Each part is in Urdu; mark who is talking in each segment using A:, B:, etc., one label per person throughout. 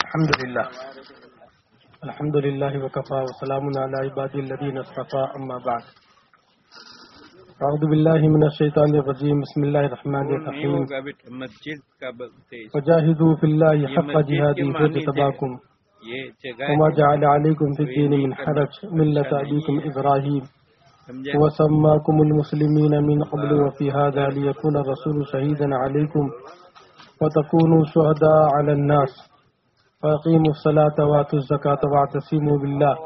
A: الحمد لله الحمد لله وكفى وسلام على عبادي الذين اصطفى أما بعد۔ أعوذ بالله من الشيطان الرجيم بسم الله الرحمن الرحيم۔ وجاهدوا في الله حق جهاده
B: جگہ
A: وما جعل عليكم في الدين من حرج ملة أبيكم إبراهيم وسماكم المسلمين من قبل وفي هذا ليكون الرسول شهيدا عليكم وتكونوا شهداء على الناس. فأقيموا الصلاة وآتوا الزكاة واعتصموا بالله.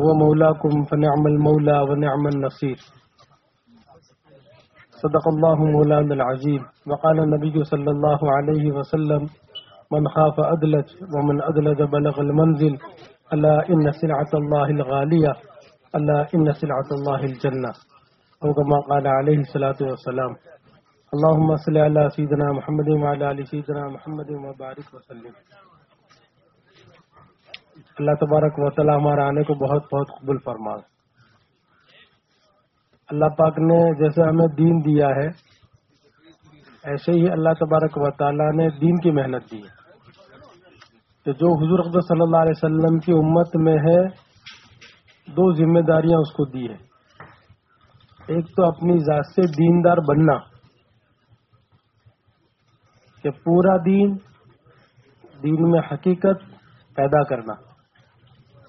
A: هو مولاكم فنعم المولى ونعم النصير. صدق الله مولانا العظيم. وقال النبي صلى الله عليه وسلم من خاف أدلج ومن أدلج بلغ المنزل ألا إن سلعة الله الغالية ألا إن سلعة الله الجنة. أو كما قال عليه الصلاة والسلام. اللهم صل على سيدنا محمد وعلى آل سيدنا محمد وبارك وسلم. اللہ تبارک و تعالی ہمارے آنے کو بہت بہت قبول فرمائے اللہ پاک نے جیسے ہمیں دین دیا ہے، ایسے ہی اللہ تبارک و تعالی نے دین کی محنت دی ہے۔ کہ جو حضور اقدس صلی اللہ علیہ وسلم کی امت میں ہے، دو ذمہ داریاں اس کو دی ہے ایک تو اپنی ذات سے دیندار بننا۔ کہ پورا دین دین میں حقیقت پیدا کرنا،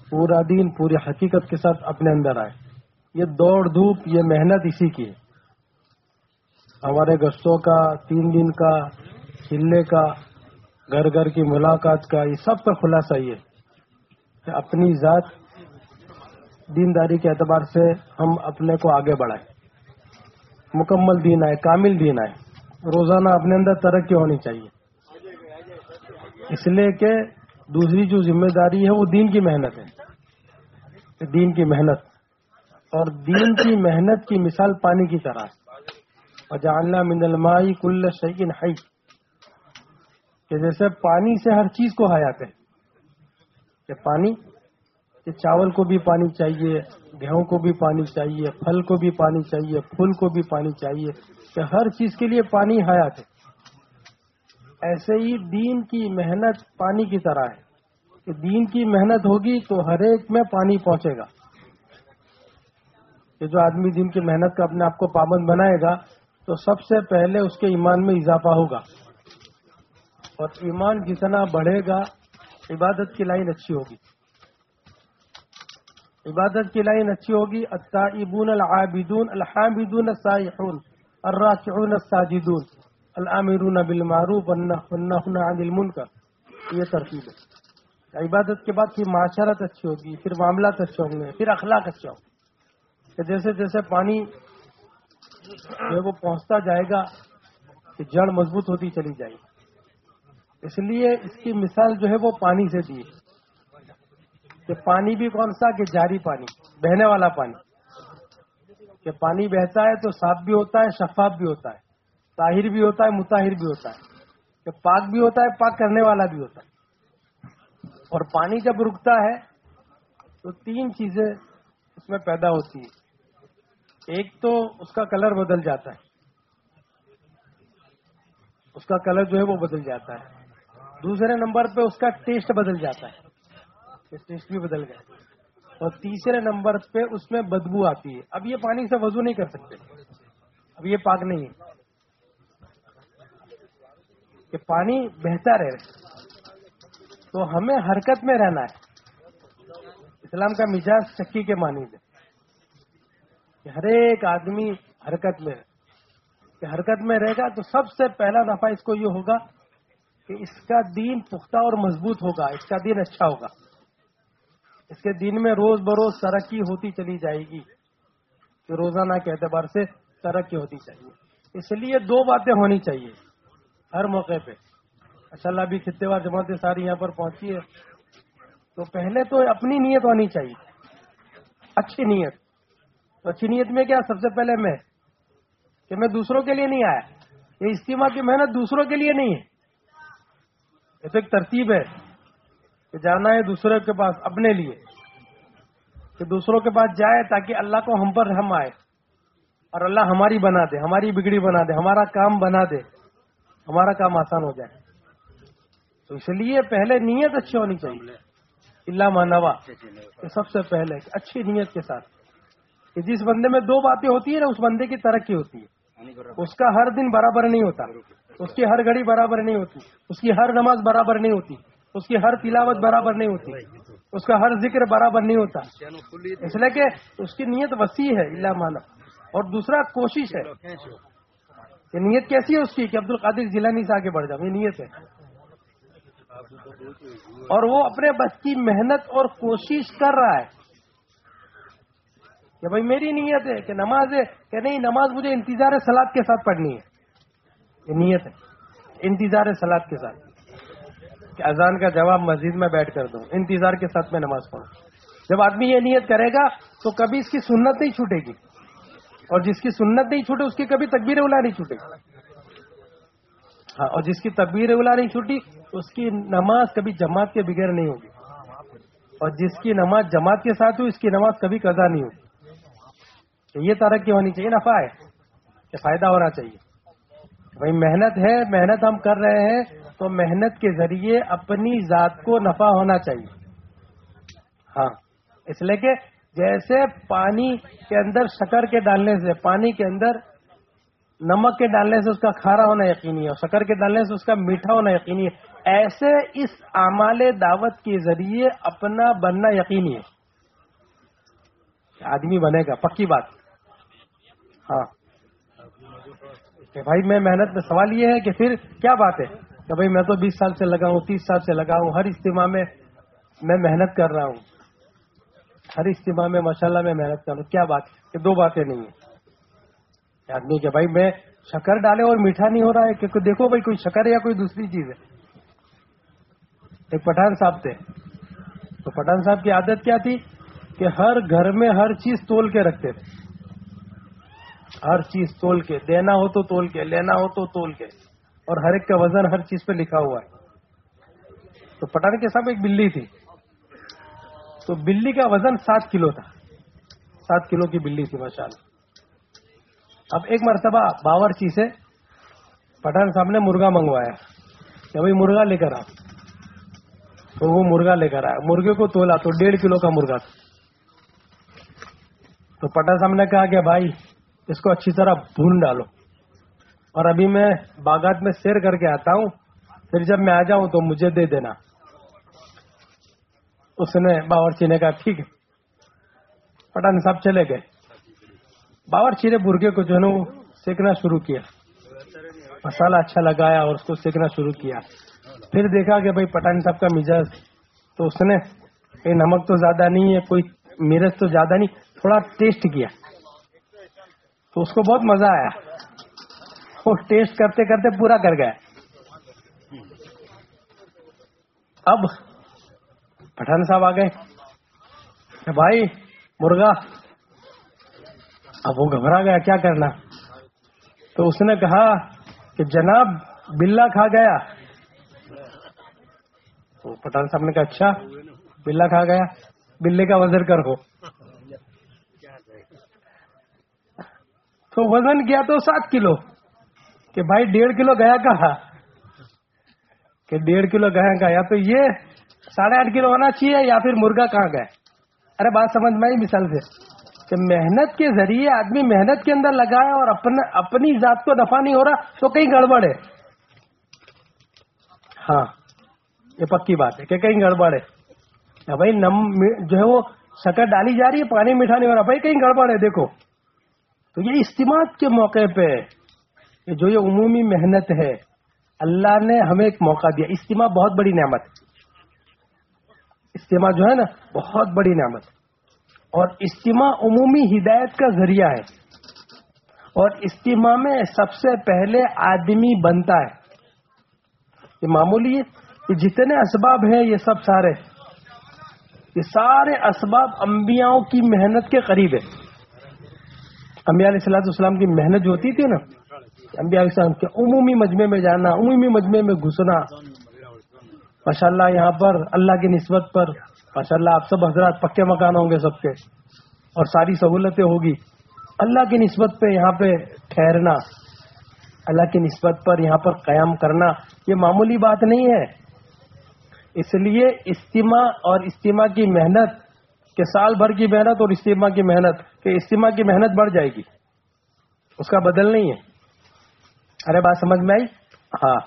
A: پورا دین پوری حقیقت کے ساتھ اپنے اندر آئے۔ یہ دوڑ دھوپ، یہ محنت اسی کی ہے۔ ہمارے گشتوں کا، تین دن کا کھلنے کا، گھر گھر کی ملاقات کا، یہ سب کا خلاصہ یہ کہ اپنی ذات دینداری کے اعتبار سے ہم اپنے کو آگے بڑھائیں۔ مکمل دین آئے، کامل دین آئے۔ روزانہ اپنے اندر ترقی ہونی چاہیے۔ اس لیے کہ دوسری جو ذمہ داری ہے وہ دین کی محنت ہے۔ دین کی محنت۔ اور دین کی محنت کی مثال پانی کی طرح۔ اور جاننا من المائی کل شعین حی کہ جیسے پانی سے ہر چیز کو حیات ہے کہ پانی، کہ چاول کو بھی پانی چاہیے۔ گیہوں کو بھی پانی چاہیے، پھل کو بھی پانی چاہیے، پھول کو بھی پانی چاہیے، کہ ہر چیز کے لیے پانی حیات ہے۔ ایسے ہی دین کی محنت پانی کی طرح ہے۔ کہ دین کی محنت ہوگی تو ہر ایک میں پانی پہنچے گا۔ کہ جو آدمی دین کی محنت کا اپنے آپ کو پابند بنائے گا، تو سب سے پہلے اس کے ایمان میں اضافہ ہوگا۔ اور ایمان جتنا بڑھے گا، عبادت کی لائن اچھی ہوگی۔ عبادت کی لائن اچھی ہوگی، التائبون العابدون، الحامدون السائحون الراکعون الساجدون، الامرون بالمعروف والنهون عن المنکر. یہ ترتیب ہے۔ عبادت کے بعد پھر معاشرت اچھی ہوگی، پھر معاملات اچھے ہوں گے، پھر اخلاق اچھا ہوگا کہ جیسے جیسے پانی جو ہے وہ پہنچتا جائے گا، کہ جڑ مضبوط ہوتی چلی جائے گی۔ اس لیے اس کی مثال جو ہے وہ پانی سے دی۔ ہے کہ پانی بھی کون سا کہ جاری پانی، بہنے والا پانی۔ کہ پانی بہتا ہے تو صاف بھی ہوتا ہے، شفاف بھی ہوتا ہے، طاہر بھی ہوتا ہے متاہر بھی ہوتا ہے۔ کہ پاک بھی ہوتا ہے، پاک کرنے والا بھی ہوتا ہے۔ اور پانی جب رکتا ہے تو تین چیزیں اس میں پیدا ہوتی ہیں۔ ایک تو اس کا کلر بدل جاتا ہے۔ اس کا کلر جو ہے وہ بدل جاتا ہے۔ دوسرے نمبر پہ اس کا ٹیسٹ بدل جاتا ہے۔ ٹیسٹ بھی بدل گیا اور تیسرے نمبر پہ اس میں بدبو آتی ہے۔ اب یہ پانی سے وضو نہیں کر سکتے۔ اب یہ پاک نہیں ہے۔ کہ پانی بہتا رہے۔ تو ہمیں حرکت میں رہنا ہے۔ اسلام کا مزاج چکی کے مانی ہے کہ ہر ایک آدمی حرکت میں رہے۔ کہ حرکت میں رہے گا تو سب سے پہلا نفع اس کو یہ ہوگا کہ اس کا دین پختہ اور مضبوط ہوگا۔ اس کا دین اچھا ہوگا۔ اس کے دن میں روز بروز ترقی ہوتی چلی جائے گی۔ کہ روزانہ کے اعتبار سے ترقی ہوتی چاہیے۔ اس لیے دو باتیں ہونی چاہیے۔ ہر موقع پہ۔ اچھا اللہ بھی خطے وار جماعتیں ساری یہاں پر پہنچی ہے تو پہلے تو اپنی نیت ہونی چاہیے۔ اچھی نیت۔ تو اچھی نیت میں کیا؟ سب سے پہلے میں۔ کہ میں دوسروں کے لیے نہیں آیا۔ یہ اجتماع کی محنت دوسروں کے لیے نہیں ہے۔ یہ تو ایک ترتیب ہے۔ کہ جانا ہے دوسرے کے پاس اپنے لیے، کہ دوسروں کے پاس جائے تاکہ اللہ کو ہم پر رحم آئے اور اللہ ہماری بنا دے، ہماری بگڑی بنا دے، ہمارا کام بنا دے، ہمارا کام آسان ہو جائے۔ تو اس لیے پہلے نیت اچھی ہونی چاہیے۔ اللہ مانوا سب سے پہلے، اچھی نیت کے ساتھ۔ کہ جس بندے میں دو باتیں ہوتی ہیں نا، اس بندے کی ترقی ہوتی ہے۔ اس کا ہر دن برابر نہیں ہوتا، اس کی ہر گھڑی برابر نہیں ہوتی، اس کی ہر نماز برابر نہیں ہوتی۔ اس کی ہر تلاوت برابر نہیں ہوتی اس کا ہر ذکر برابر نہیں ہوتا۔ اس لیے کہ اس کی نیت وسیع ہے اللہ مانا اور دوسرا کوشش ہے۔ یہ نیت کیسی ہے اس کی؟ کہ عبد القادر ضلع سے آگے بڑھ جاؤں یہ نیت ہے۔ اور وہ اپنے بس کی محنت اور کوشش کر رہا ہے۔ کہ بھائی میری نیت ہے کہ نماز ہے کہ نہیں نماز مجھے انتظار سلاد کے ساتھ پڑھنی ہے۔ یہ نیت ہے انتظار سلاد کے ساتھ۔ کہ اذان کا جواب مسجد میں بیٹھ کر دوں، انتظار کے ساتھ میں نماز پڑھوں۔ جب آدمی یہ نیت کرے گا تو کبھی اس کی سنت نہیں چھوٹے گی۔ اور جس کی سنت نہیں چھوٹے، اس کی کبھی تقبیر اولا نہیں چھوٹے۔ گی ہاں اور جس کی تقبیر اولا نہیں چھوٹی، اس کی نماز کبھی جماعت کے بغیر نہیں ہوگی۔ اور جس کی نماز جماعت کے ساتھ ہو اس کی نماز کبھی قضا نہیں ہوگی۔ یہ ترقی ہونی چاہیے نفع ہے کہ فائدہ ہونا چاہیے۔ بھائی، محنت ہے، محنت ہم کر رہے ہیں تو محنت کے ذریعے اپنی ذات کو نفع ہونا چاہیے۔ ہاں اس لیے کہ جیسے پانی کے اندر شکر کے ڈالنے سے، پانی کے اندر نمک کے ڈالنے سے اس کا کھارا ہونا یقینی ہے شکر کے ڈالنے سے اس کا میٹھا ہونا یقینی ہے۔ ایسے اس اعمال دعوت کے ذریعے اپنا بننا یقینی ہے۔ آدمی بنے گا، پکی بات۔ ہاں۔ کہ بھائی، میں محنت میں سوال یہ ہے کہ پھر کیا بات ہے؟ کہ بھائی میں تو بیس سال سے لگا ہوں، تیس سال سے لگا ہوں، ہر اجتماع میں میں محنت کر رہا ہوں۔ ہر اجتماع میں ماشاء اللہ میں محنت کر رہا ہوں۔ کیا بات کہ دو باتیں نہیں ہیں۔ آدمی کہ بھائی میں شکر ڈالے اور میٹھا نہیں ہو رہا ہے کہ دیکھو بھائی کوئی شکر ہے یا کوئی دوسری چیز ہے۔ ایک پٹھان صاحب تھے۔ تو پٹھان صاحب کی عادت کیا تھی؟ کہ ہر گھر میں ہر چیز تول کے رکھتے تھے۔ ہر چیز تول کے، دینا ہو تو تول کے، لینا ہو تو تول کے۔ اور ہر ایک کا وزن ہر چیز پہ لکھا ہوا ہے۔ تو پٹانے کے ساتھ ایک بلی تھی۔ تو بلی کا وزن سات کلو تھا۔ سات کلو کی بلی تھی ماشاء اللہ اب ایک مرتبہ باورچی سے پٹھان صاحب نے مرغا منگوایا۔ کہ بھائی مرغا لے کر آ تو وہ مرغا لے کر آیا۔ مرغے کو تولا تو ڈیڑھ کلو کا مرغا تھا۔ تو پٹھان صاحب نے کہا کہ بھائی اس کو اچھی طرح بھون ڈالو۔ اور ابھی میں باغات میں سیر کر کے آتا ہوں، پھر جب میں آ جاؤں تو مجھے دے دینا۔ اس نے باورچی نے کہا، ٹھیک ہے۔ پٹان صاحب چلے گئے۔ باورچی نے برگے کو جو ہے نا سیکنا شروع کیا۔ مسالہ اچھا لگایا اور اس کو سیکنا شروع کیا۔ پھر دیکھا کہ بھائی پٹان صاحب کا مزاج تو اس نے نمک تو زیادہ نہیں ہے، کوئی مرچ تو زیادہ نہیں، تھوڑا ٹیسٹ کیا۔ تو اس کو بہت مزہ آیا۔ وہ ٹیسٹ کرتے کرتے پورا کر گیا اب پٹھان صاحب آ گئے۔ بھائی، مرغا۔ اب وہ گھبرا گیا، کیا کرنا؟ تو اس نے کہا کہ جناب بلا کھا گیا۔ تو پٹھان صاحب نے کہا اچھا بلا کھا گیا۔ بلے کا وزر کر ہو تو وزن گیا تو سات کلو۔ کہ بھائی ڈیڑھ کلو گیا کہا کہ ڈیڑھ کلو گیا کہا یا تو یہ ساڑھے آٹھ کلو ہونا چاہیے یا پھر مرغا کہاں گئے ارے بات سمجھ میں مثال سے کہ محنت کے ذریعے آدمی محنت کے اندر لگائے اور اپنا اپنی ذات کو نفع نہیں ہو رہا تو کہیں گڑبڑ ہے۔ ہاں یہ پکی بات ہے کہ کہیں گڑبڑ ہے۔ بھائی نم جو ہے وہ شکر ڈالی جا رہی ہے، پانی میٹھا نہیں ہو رہا، بھائی کہیں گڑبڑ ہے، دیکھو۔ تو یہ اجتماع کے موقع پہ جو یہ عمومی محنت ہے، اللہ نے ہمیں ایک موقع دیا۔ اجتماع بہت بڑی نعمت۔ اجتماع جو ہے نا، بہت بڑی نعمت۔ اور اجتماع عمومی ہدایت کا ذریعہ ہے۔ اور اجتماع میں سب سے پہلے آدمی بنتا ہے۔ یہ معمولی ہے کہ جتنے اسباب ہیں، یہ سب سارے۔ یہ سارے اسباب انبیاؤں کی محنت کے قریب ہے۔ انبیاء علیہ السلام السلام کی محنت جو ہوتی تھی نا انبیاء السلام کے عمومی مجمع میں جانا، عمومی مجمع میں گھسنا۔ ماشاء اللہ یہاں پر اللہ کی نسبت پر ماشاء اللہ آپ سب حضرات پکے مکان ہوں گے سب کے، اور ساری سہولتیں ہوگی۔ اللہ کی نسبت پہ یہاں پہ ٹھہرنا، اللہ کی نسبت پر یہاں پر قیام کرنا، یہ معمولی بات نہیں ہے۔ اس لیے استماع اور استماع کی محنت، کہ سال بھر کی محنت اور استماع کی محنت، کہ استماع کی محنت بڑھ جائے گی۔ اس کا بدل نہیں ہے۔ ارے بات سمجھ میں آئی؟ ہاں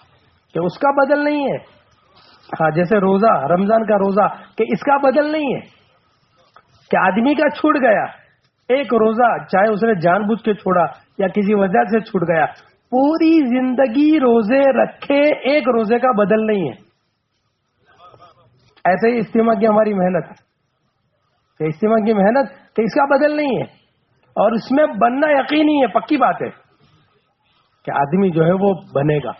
A: کہ اس کا بدل نہیں ہے۔ ہاں جیسے روزہ، رمضان کا روزہ، کہ اس کا بدل نہیں ہے۔ کہ آدمی کا چھوٹ گیا، ایک روزہ، چاہے اس نے جان بوجھ کے چھوڑا یا کسی وجہ سے چھوٹ گیا، پوری زندگی روزے رکھے، ایک روزے کا بدل نہیں ہے۔ ایسے ہی استعمال کی ہماری محنت کہ استعمال کی محنت، کہ اس کا بدل نہیں ہے۔ اور اس میں بننا یقینی ہے، پکی بات ہے۔ کہ آدمی جو ہے وہ بنے گا،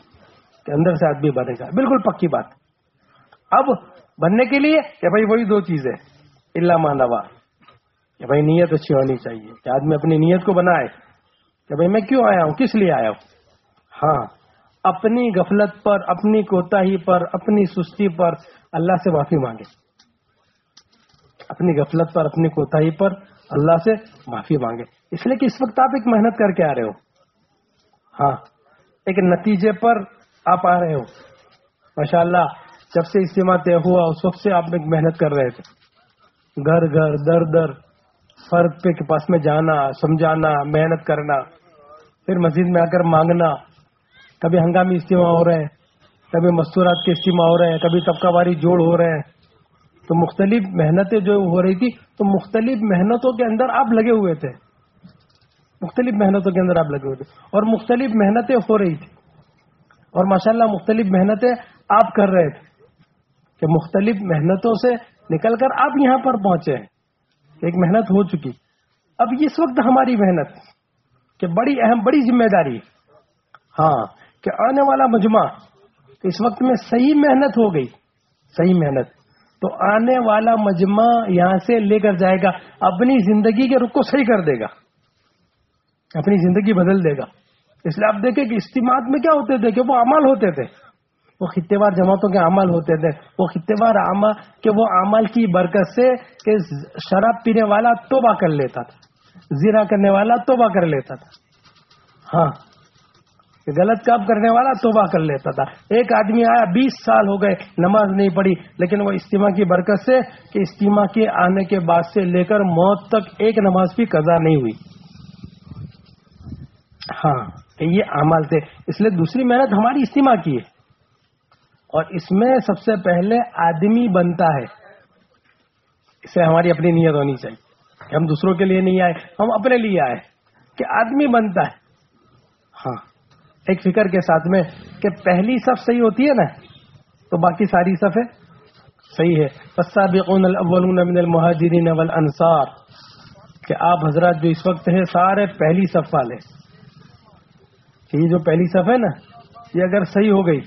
A: کہ اندر سے آدمی بنے گا۔ بالکل پکی بات۔ اب بننے کے لیے کہ بھائی وہی دو چیزیں۔ اللہ مانوا کہ بھائی نیت اچھی ہونی چاہیے۔ کہ آدمی اپنی نیت کو بنائے۔ کہ بھائی میں کیوں آیا ہوں؟ کس لیے آیا ہوں؟ ہاں اپنی غفلت پر، اپنی کوتا پر، اپنی سستی پر اللہ سے معافی مانگے۔ اپنی غفلت پر، اپنی کوتا پر اللہ سے معافی مانگے۔ اس لیے کہ اس وقت آپ ایک محنت کر کے آ رہے ہو۔ ہاں ایک نتیجے پر آپ آ رہے ہو۔ ماشاء اللہ جب سے اجتماع طے ہوا، اس وقت سے آپ ایک محنت کر رہے تھے۔ گھر گھر، در در، فرد پہ کے پاس میں جانا، سمجھانا، محنت کرنا۔ پھر مسجد میں آ کر مانگنا۔ کبھی ہنگامی اجتماع ہو رہے ہیں، کبھی مستورات کے اجتماع ہو رہے ہیں، کبھی طبقہ واری جوڑ ہو رہے ہیں۔ تو مختلف محنتیں جو ہو رہی تھی، تو مختلف محنتوں کے اندر آپ لگے ہوئے تھے۔ مختلف محنتوں کے اندر آپ لگے ہوئے تھے۔ اور مختلف محنتیں ہو رہی تھی۔ اور ماشاءاللہ مختلف محنتیں آپ کر رہے تھے کہ مختلف محنتوں سے نکل کر آپ یہاں پر پہنچے ہیں۔ ایک محنت ہو چکی۔ اب اس وقت ہماری محنت کہ بڑی اہم، بڑی ذمہ داری۔ ہاں کہ آنے والا مجمع اس وقت میں صحیح محنت ہو گئی۔ صحیح محنت۔ تو آنے والا مجمع یہاں سے لے کر جائے گا، اپنی زندگی کے رخ کو صحیح کر دے گا۔ اپنی زندگی بدل دے گا۔ اس لیے آپ دیکھیں کہ استعمال میں کیا ہوتے تھے کہ وہ عمل ہوتے تھے۔ وہ خطے وار جماعتوں کے عمل ہوتے تھے۔ وہ خطے وار کہ وہ عمل کی برکت سے کہ شراب پینے والا توبہ کر لیتا تھا۔ زیرا کرنے والا توبہ کر لیتا تھا۔ ہاں۔ غلط کام کرنے والا توبہ کر لیتا تھا۔ ایک آدمی آیا، بیس سال ہو گئے، نماز نہیں پڑھی، لیکن وہ استماع کی برکت سے کہ استماع کے آنے کے بعد سے لے کر موت تک ایک نماز بھی قضا نہیں ہوئی۔ ہاں کہ یہ عمل تھے۔ اس لیے دوسری محنت ہماری استماع کی ہے۔ اور اس میں سب سے پہلے آدمی بنتا ہے۔ اسے ہماری اپنی نیت ہونی چاہیے۔ کہ ہم دوسروں کے لیے نہیں آئے، ہم اپنے لیے آئے۔ کہ آدمی بنتا ہے۔ ہاں ایک فکر کے ساتھ میں کہ پہلی صف صحیح ہوتی ہے نا، تو باقی ساری صفیں صحیح ہے۔ من المہاجرین والانصار کہ آپ حضرات جو اس وقت ہیں، سارے پہلی صف والے یہ جو پہلی صف ہے نا، یہ اگر صحیح ہو گئی،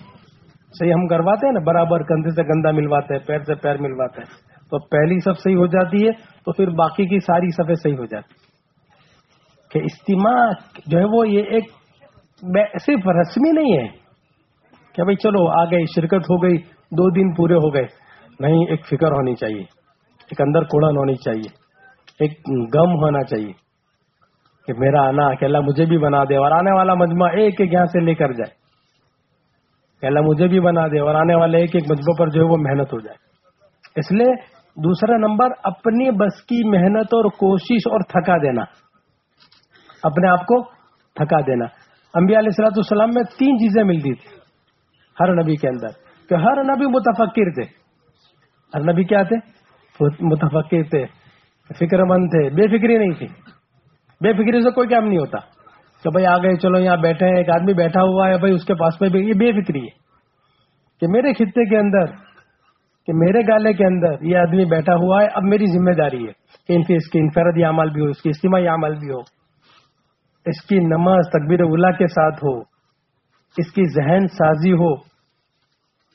A: صحیح ہم کرواتے ہیں نا، برابر کندھے سے گندا ملواتے ہیں، پیر سے پیر ملواتے ہیں، تو پہلی صف صحیح ہو جاتی ہے، تو پھر باقی کی ساری صفیں صحیح ہو جاتی کہ اجتماع جو ہے وہ یہ ایک صرف رسمی نہیں ہے کہ بھائی چلو آ گئی شرکت ہو گئی، دو دن پورے ہو گئے۔ نہیں، ایک فکر ہونی چاہیے، ایک اندر کوڑن ہونی چاہیے، ایک غم ہونا چاہیے۔ کہ میرا آنا کہ اللہ مجھے بھی بنا دے اور آنے والا مجمع ایک ایک یہاں سے لے کر جائے۔ کہ اللہ مجھے بھی بنا دے اور آنے والے ایک ایک مجمع پر جو ہے وہ محنت ہو جائے۔ اس لیے دوسرا نمبر، اپنی بس کی محنت اور کوشش اور تھکا دینا۔ اپنے آپ کو تھکا دینا۔ انبیاء علیہ السلاۃ السلام میں تین چیزیں ملتی تھی ہر نبی کے اندر کہ ہر نبی متفقر تھے۔ ہر نبی کیا تھے؟ متفقر تھے فکر مند تھے، بے فکری نہیں تھی۔ بے فکری سے کوئی کام نہیں ہوتا کہ بھائی آ گئے چلو، یہاں بیٹھے ہیں، ایک آدمی بیٹھا ہوا ہے، بھائی اس کے پاس میں بھی، یہ بے فکری ہے کہ میرے خطے کے اندر، کہ میرے گالے کے اندر یہ آدمی بیٹھا ہوا ہے، اب میری ذمہ داری ہے کہ ان کی اس کی انفرادی عمل بھی ہو، اس کی اجتماعی عمل بھی ہو، اس کی نماز تکبیر اولا کے ساتھ ہو، اس کی ذہن سازی ہو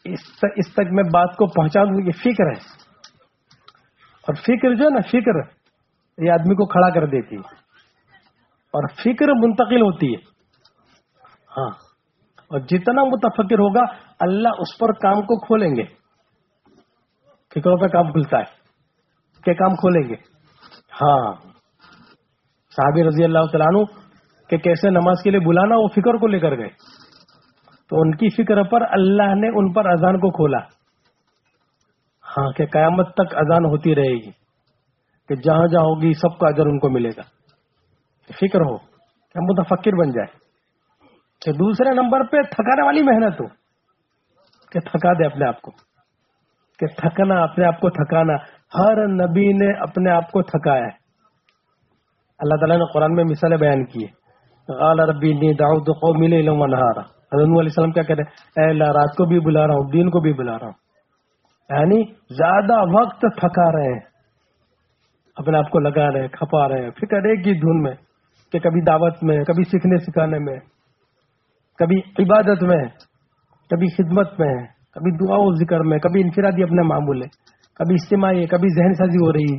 A: اس تک میں بات کو پہنچا دوں یہ فکر ہے اور فکر جو ہے نا، فکر یہ آدمی کو کھڑا کر دیتی ہے۔ اور فکر منتقل ہوتی ہے۔ ہاں۔ اور جتنا متفکر ہوگا، اللہ اس پر کام کو کھولیں گے۔ فکروں پہ کام کھلتا ہے۔ کہ کام کھولیں گے۔ ہاں۔ صحابی رضی اللہ تعالیٰ عنہ کہ کیسے نماز کے لیے بلانا، وہ فکر کو لے کر گئے۔ تو ان کی فکر پر اللہ نے ان پر اذان کو کھولا۔ ہاں کہ قیامت تک اذان ہوتی رہے گی۔ کہ جہاں جہاں ہوگی، سب کا اجر ان کو ملے گا۔ فکر ہو کہ متفکر بن جائے کہ دوسرے نمبر پہ تھکانے والی محنت ہو، کہ تھکا دے اپنے آپ کو۔ کہ تھکنا، اپنے آپ کو تھکانا۔ ہر نبی نے اپنے آپ کو تھکایا ہے۔ اللہ تعالیٰ نے قرآن میں مثالیں بیان کی ہے ربی نی داؤد کو ملے حضرت علیہ السلام کیا کہتے ہیں؟ اے اللہ، رات کو بھی بلا رہا ہوں دین کو بھی بلا رہا ہوں۔ یعنی زیادہ وقت تھکا رہے ہیں، اپنے آپ کو لگا رہے ہیں، کھپا رہے ہیں، فکر ایک ہی دھن میں۔ کہ کبھی دعوت میں، کبھی سیکھنے سکھانے میں، کبھی عبادت میں، کبھی خدمت میں، کبھی دعا و ذکر میں، کبھی انفرادی اپنے معمول ہے کبھی اجتماعی، کبھی ذہن سازی ہو رہی ہے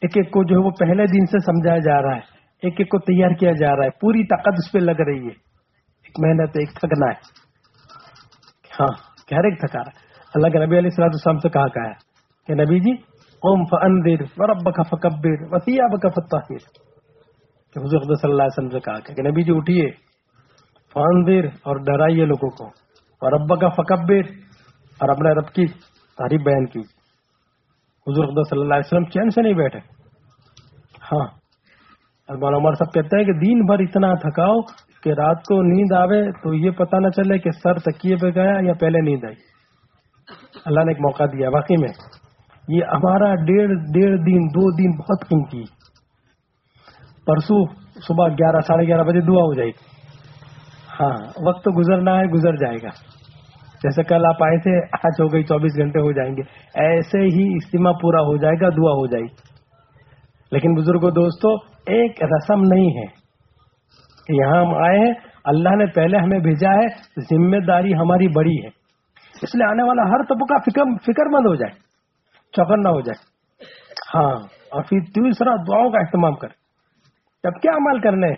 A: ایک ایک کو جو ہے وہ پہلے دن سے سمجھایا جا رہا ہے، ایک ایک کو تیار کیا جا رہا ہے، پوری طاقت اس پہ لگ رہی ہے۔ ایک محنت ہے ایک تھکنا ہے۔ ہاں ہر ایک تھکا رہا ہے۔ اللہ کے نبی علیہ السلام السلام سے کہا کہا ہے کہ نبی جی اوم فندر ورب کا فکبر وسیع کا فتح کہ حضور صلی اللہ علیہ وسلم سے کہا کہ نبی جی اٹھیے فندر اور ڈرائیے لوگوں کو۔ اور رب کا فکبر، اور اپنے رب کی تعریف بیان کی۔ حضور صلی اللہ علیہ وسلم چین سے نہیں بیٹھے۔ ہاں۔ عمر سب کہتے ہیں کہ دن بھر اتنا تھکاؤ کہ رات کو نیند آوے تو یہ پتہ نہ چلے کہ سر تکیے پہ گیا یا پہلے نیند آئی۔ اللہ نے ایک موقع دیا، واقعی میں یہ ہمارا ڈیڑھ ڈیڑھ دن، دو دن بہت قیمتی۔ پرسوں صبح گیارہ، ساڑھے گیارہ بجے دعا ہو جائے گی۔ ہاں وقت تو گزرنا ہے، گزر جائے گا۔ جیسے کل آپ آئے تھے، آج ہو گئی، چوبیس گھنٹے ہو جائیں گے۔ ایسے ہی اجتماع پورا ہو جائے گا، دعا ہو جائے گی۔ لیکن بزرگوں دوستو، ایک رسم نہیں ہے یہاں ہم آئے ہیں، اللہ نے پہلے ہمیں بھیجا ہے، ذمہ داری ہماری بڑی ہے۔ اس لیے آنے والا ہر طبقہ فکر فکر مند ہو جائے چوکن نہ ہو جائے۔ ہاں اور پھر تیسرا دعاؤں کا اہتمام کرے۔ جب کیا عمل کرنے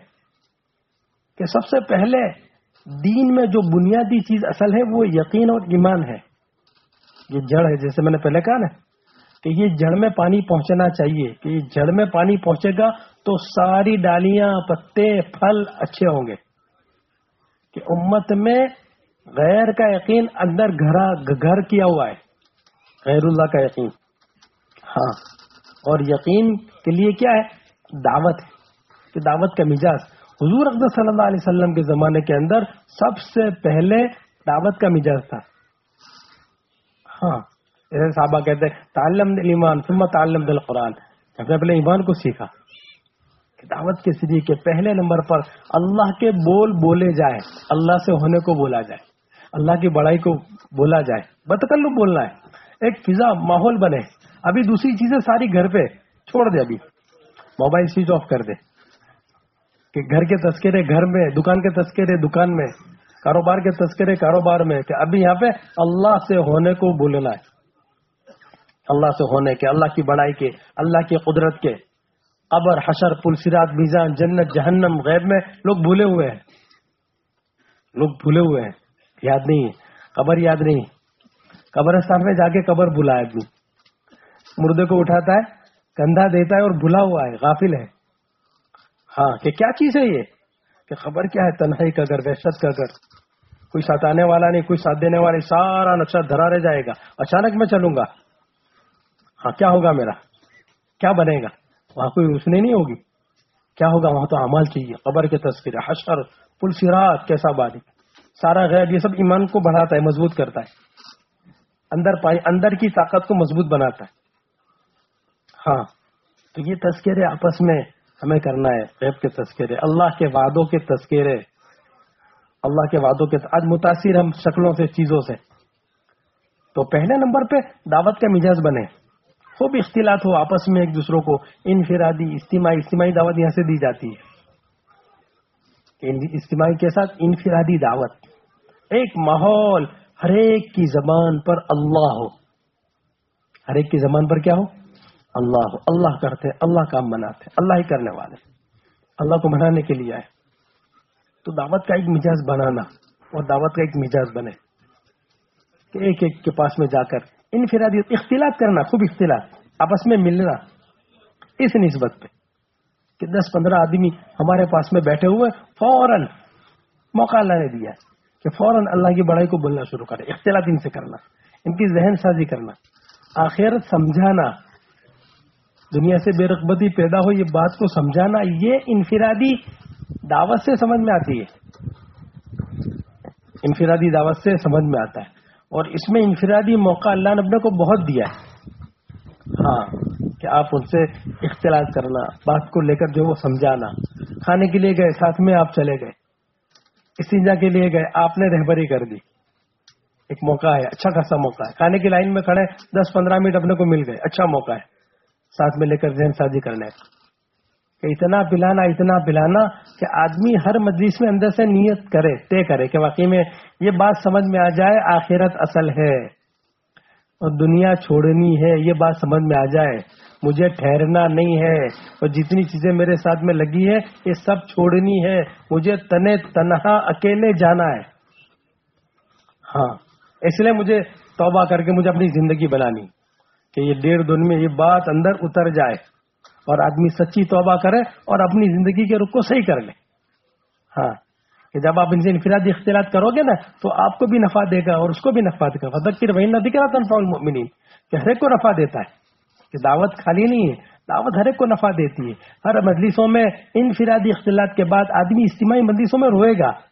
A: کہ سب سے پہلے دین میں جو بنیادی چیز اصل ہے، وہ یقین اور ایمان ہے۔ یہ جڑ ہے، جیسے میں نے پہلے کہا نا، کہ یہ جڑ میں پانی پہنچنا چاہیے۔ کہ یہ جڑ میں پانی پہنچے گا تو ساری ڈالیاں، پتے، پھل اچھے ہوں گے۔ کہ امت میں غیر کا یقین اندر گھر کیا ہوا ہے۔ غیر اللہ کا یقین۔ ہاں۔ اور یقین کے لیے کیا ہے؟ دعوت ہے۔ کہ دعوت کا مزاج۔ حضور اقدر صلی اللہ علیہ وسلم کے زمانے کے اندر سب سے پہلے دعوت کا مزاج تھا۔ ہاں صحابہ کہتے ہیں تعلم دل ایمان ثم تعلم دل قرآن پہلے ایمان کو سیکھا دعوت کے ذریعے کے پہلے نمبر پر اللہ کے بول بولے جائے اللہ سے ہونے کو بولا جائے، اللہ کی بڑائی کو بولا جائے بتکلو بولنا ہے، ایک فضا ماحول بنے۔ ابھی دوسری چیزیں ساری گھر پہ، چھوڑ دے ابھی۔ موبائل سوئچ آف کر دے۔ کہ گھر کے تذکرے گھر میں، دکان کے تذکرے دکان میں، کاروبار کے تذکرے کاروبار میں کہ ابھی یہاں پہ اللہ سے ہونے کو بولنا ہے اللہ سے ہونے کے، اللہ کی بڑائی کے، اللہ کی قدرت کے۔ قبر، حشر، پل سرات میزان، جنت، جہنم، غیب میں لوگ بھولے ہوئے ہیں۔ لوگ بھولے ہوئے ہیں۔ یاد نہیں ہے۔ قبر یاد نہیں قبرستان میں جا کے قبر بلا آدمی مردے کو اٹھاتا ہے کندھا دیتا ہے اور بھلا ہوا ہے، غافل ہے۔ ہاں کہ کیا چیز ہے یہ؟ کہ خبر کیا ہے؟ تنہائی کا گھر وحشت کا گھر کوئی ستانے والا نہیں، کوئی ساتھ دینے والا سارا نقشہ دھرا رہ جائے گا۔ اچانک میں چلوں گا۔ ہاں کیا ہوگا میرا؟ کیا بنے گا؟ وہاں کوئی روشنی نہیں ہوگی۔ کیا ہوگا؟ وہاں تو امال چاہیے۔ قبر کے تصویر حشر پل سراط کیسا باری سارا غیر یہ سب ایمان کو بڑھاتا ہے، مضبوط کرتا ہے۔ اندر پائی، اندر کی طاقت کو مضبوط بناتا ہے۔ ہاں تو یہ تذکرے آپس میں ہمیں کرنا ہے غیب کے تذکرے، اللہ کے وعدوں کے تذکرے۔ اللہ کے وعدوں کے آج متاثر ہم شکلوں سے، چیزوں سے۔ تو پہلے نمبر پہ دعوت کا مزاج بنے۔ خوب اختلاط ہو آپس میں ایک دوسروں کو۔ انفرادی، اجتماعی اجتماعی دعوت یہاں سے دی جاتی ہے۔ اجتماعی کے ساتھ انفرادی دعوت۔ ایک ماحول ہر ایک کی زبان پر اللہ ہو۔ ہر ایک کی زبان پر کیا ہو؟ اللہ اللہ کرتے اللہ کام مناتے اللہ ہی کرنے والے اللہ کو منانے کے لیے آئے تو دعوت کا ایک مزاج بنانا اور دعوت کا ایک مزاج بنے۔ کہ ایک ایک کے پاس میں جا کر انفرادی اختلاط کرنا، خوب اختلاط، آپس میں ملنا۔ اس نسبت پہ کہ دس پندرہ آدمی ہمارے پاس میں بیٹھے ہوئے فوراً موقع اللہ نے دیا کہ فوراً اللہ کی بڑائی کو بولنا شروع کرے، اختلاط ان سے کرنا، ان کی ذہن سازی کرنا، آخرت سمجھانا۔ دنیا سے بے رغبتی پیدا ہو یہ بات کو سمجھانا یہ انفرادی دعوت سے سمجھ میں آتی ہے۔ انفرادی دعوت سے سمجھ میں آتا ہے۔ اور اس میں انفرادی موقع اللہ نے اپنے کو بہت دیا ہے۔ ہاں کہ آپ ان سے اختلاط کرنا، بات کو لے کر جو وہ سمجھانا۔ کھانے کے لیے گئے، ساتھ میں آپ چلے گئے۔ استنجا کے لیے گئے، آپ نے رہبری کر دی۔ ایک موقع ہے اچھا خاصا موقع ہے۔ کھانے کی لائن میں کھڑے، دس پندرہ منٹ اپنے کو مل گئے اچھا موقع ہے۔ ساتھ میں لے کر ذہن سازی کرنے کہ اتنا پلانا اتنا پلانا کہ آدمی ہر مجلس میں اندر سے نیت کرے، طے کرے کہ واقعی میں یہ بات سمجھ میں آ جائے، آخرت اصل ہے۔ اور دنیا چھوڑنی ہے، یہ بات سمجھ میں آ جائے۔ مجھے ٹھہرنا نہیں ہے۔ اور جتنی چیزیں میرے ساتھ میں لگی ہے یہ سب چھوڑنی ہے۔ مجھے تنے تنہا اکیلے جانا ہے۔ ہاں اس لیے مجھے توبہ کر کے مجھے اپنی زندگی بنانی۔ کہ یہ ڈیڑھ دن میں یہ بات اندر اتر جائے اور آدمی سچی توبہ کرے اور اپنی زندگی کے رخ کو صحیح کر لے۔ ہاں کہ جب آپ ان سے انفرادی اختلاط کرو گے نا، تو آپ کو بھی نفع دے گا اور اس کو بھی نفع دے گا۔ پھر وہی نہ دکھ رہا تھا کہ ہر ایک کو نفع دیتا ہے۔ کہ دعوت خالی نہیں ہے۔ دعوت ہر ایک کو نفع دیتی ہے۔ ہر مجلسوں میں انفرادی اختلاط کے بعد آدمی اجتماعی مجلسوں میں روئے گا۔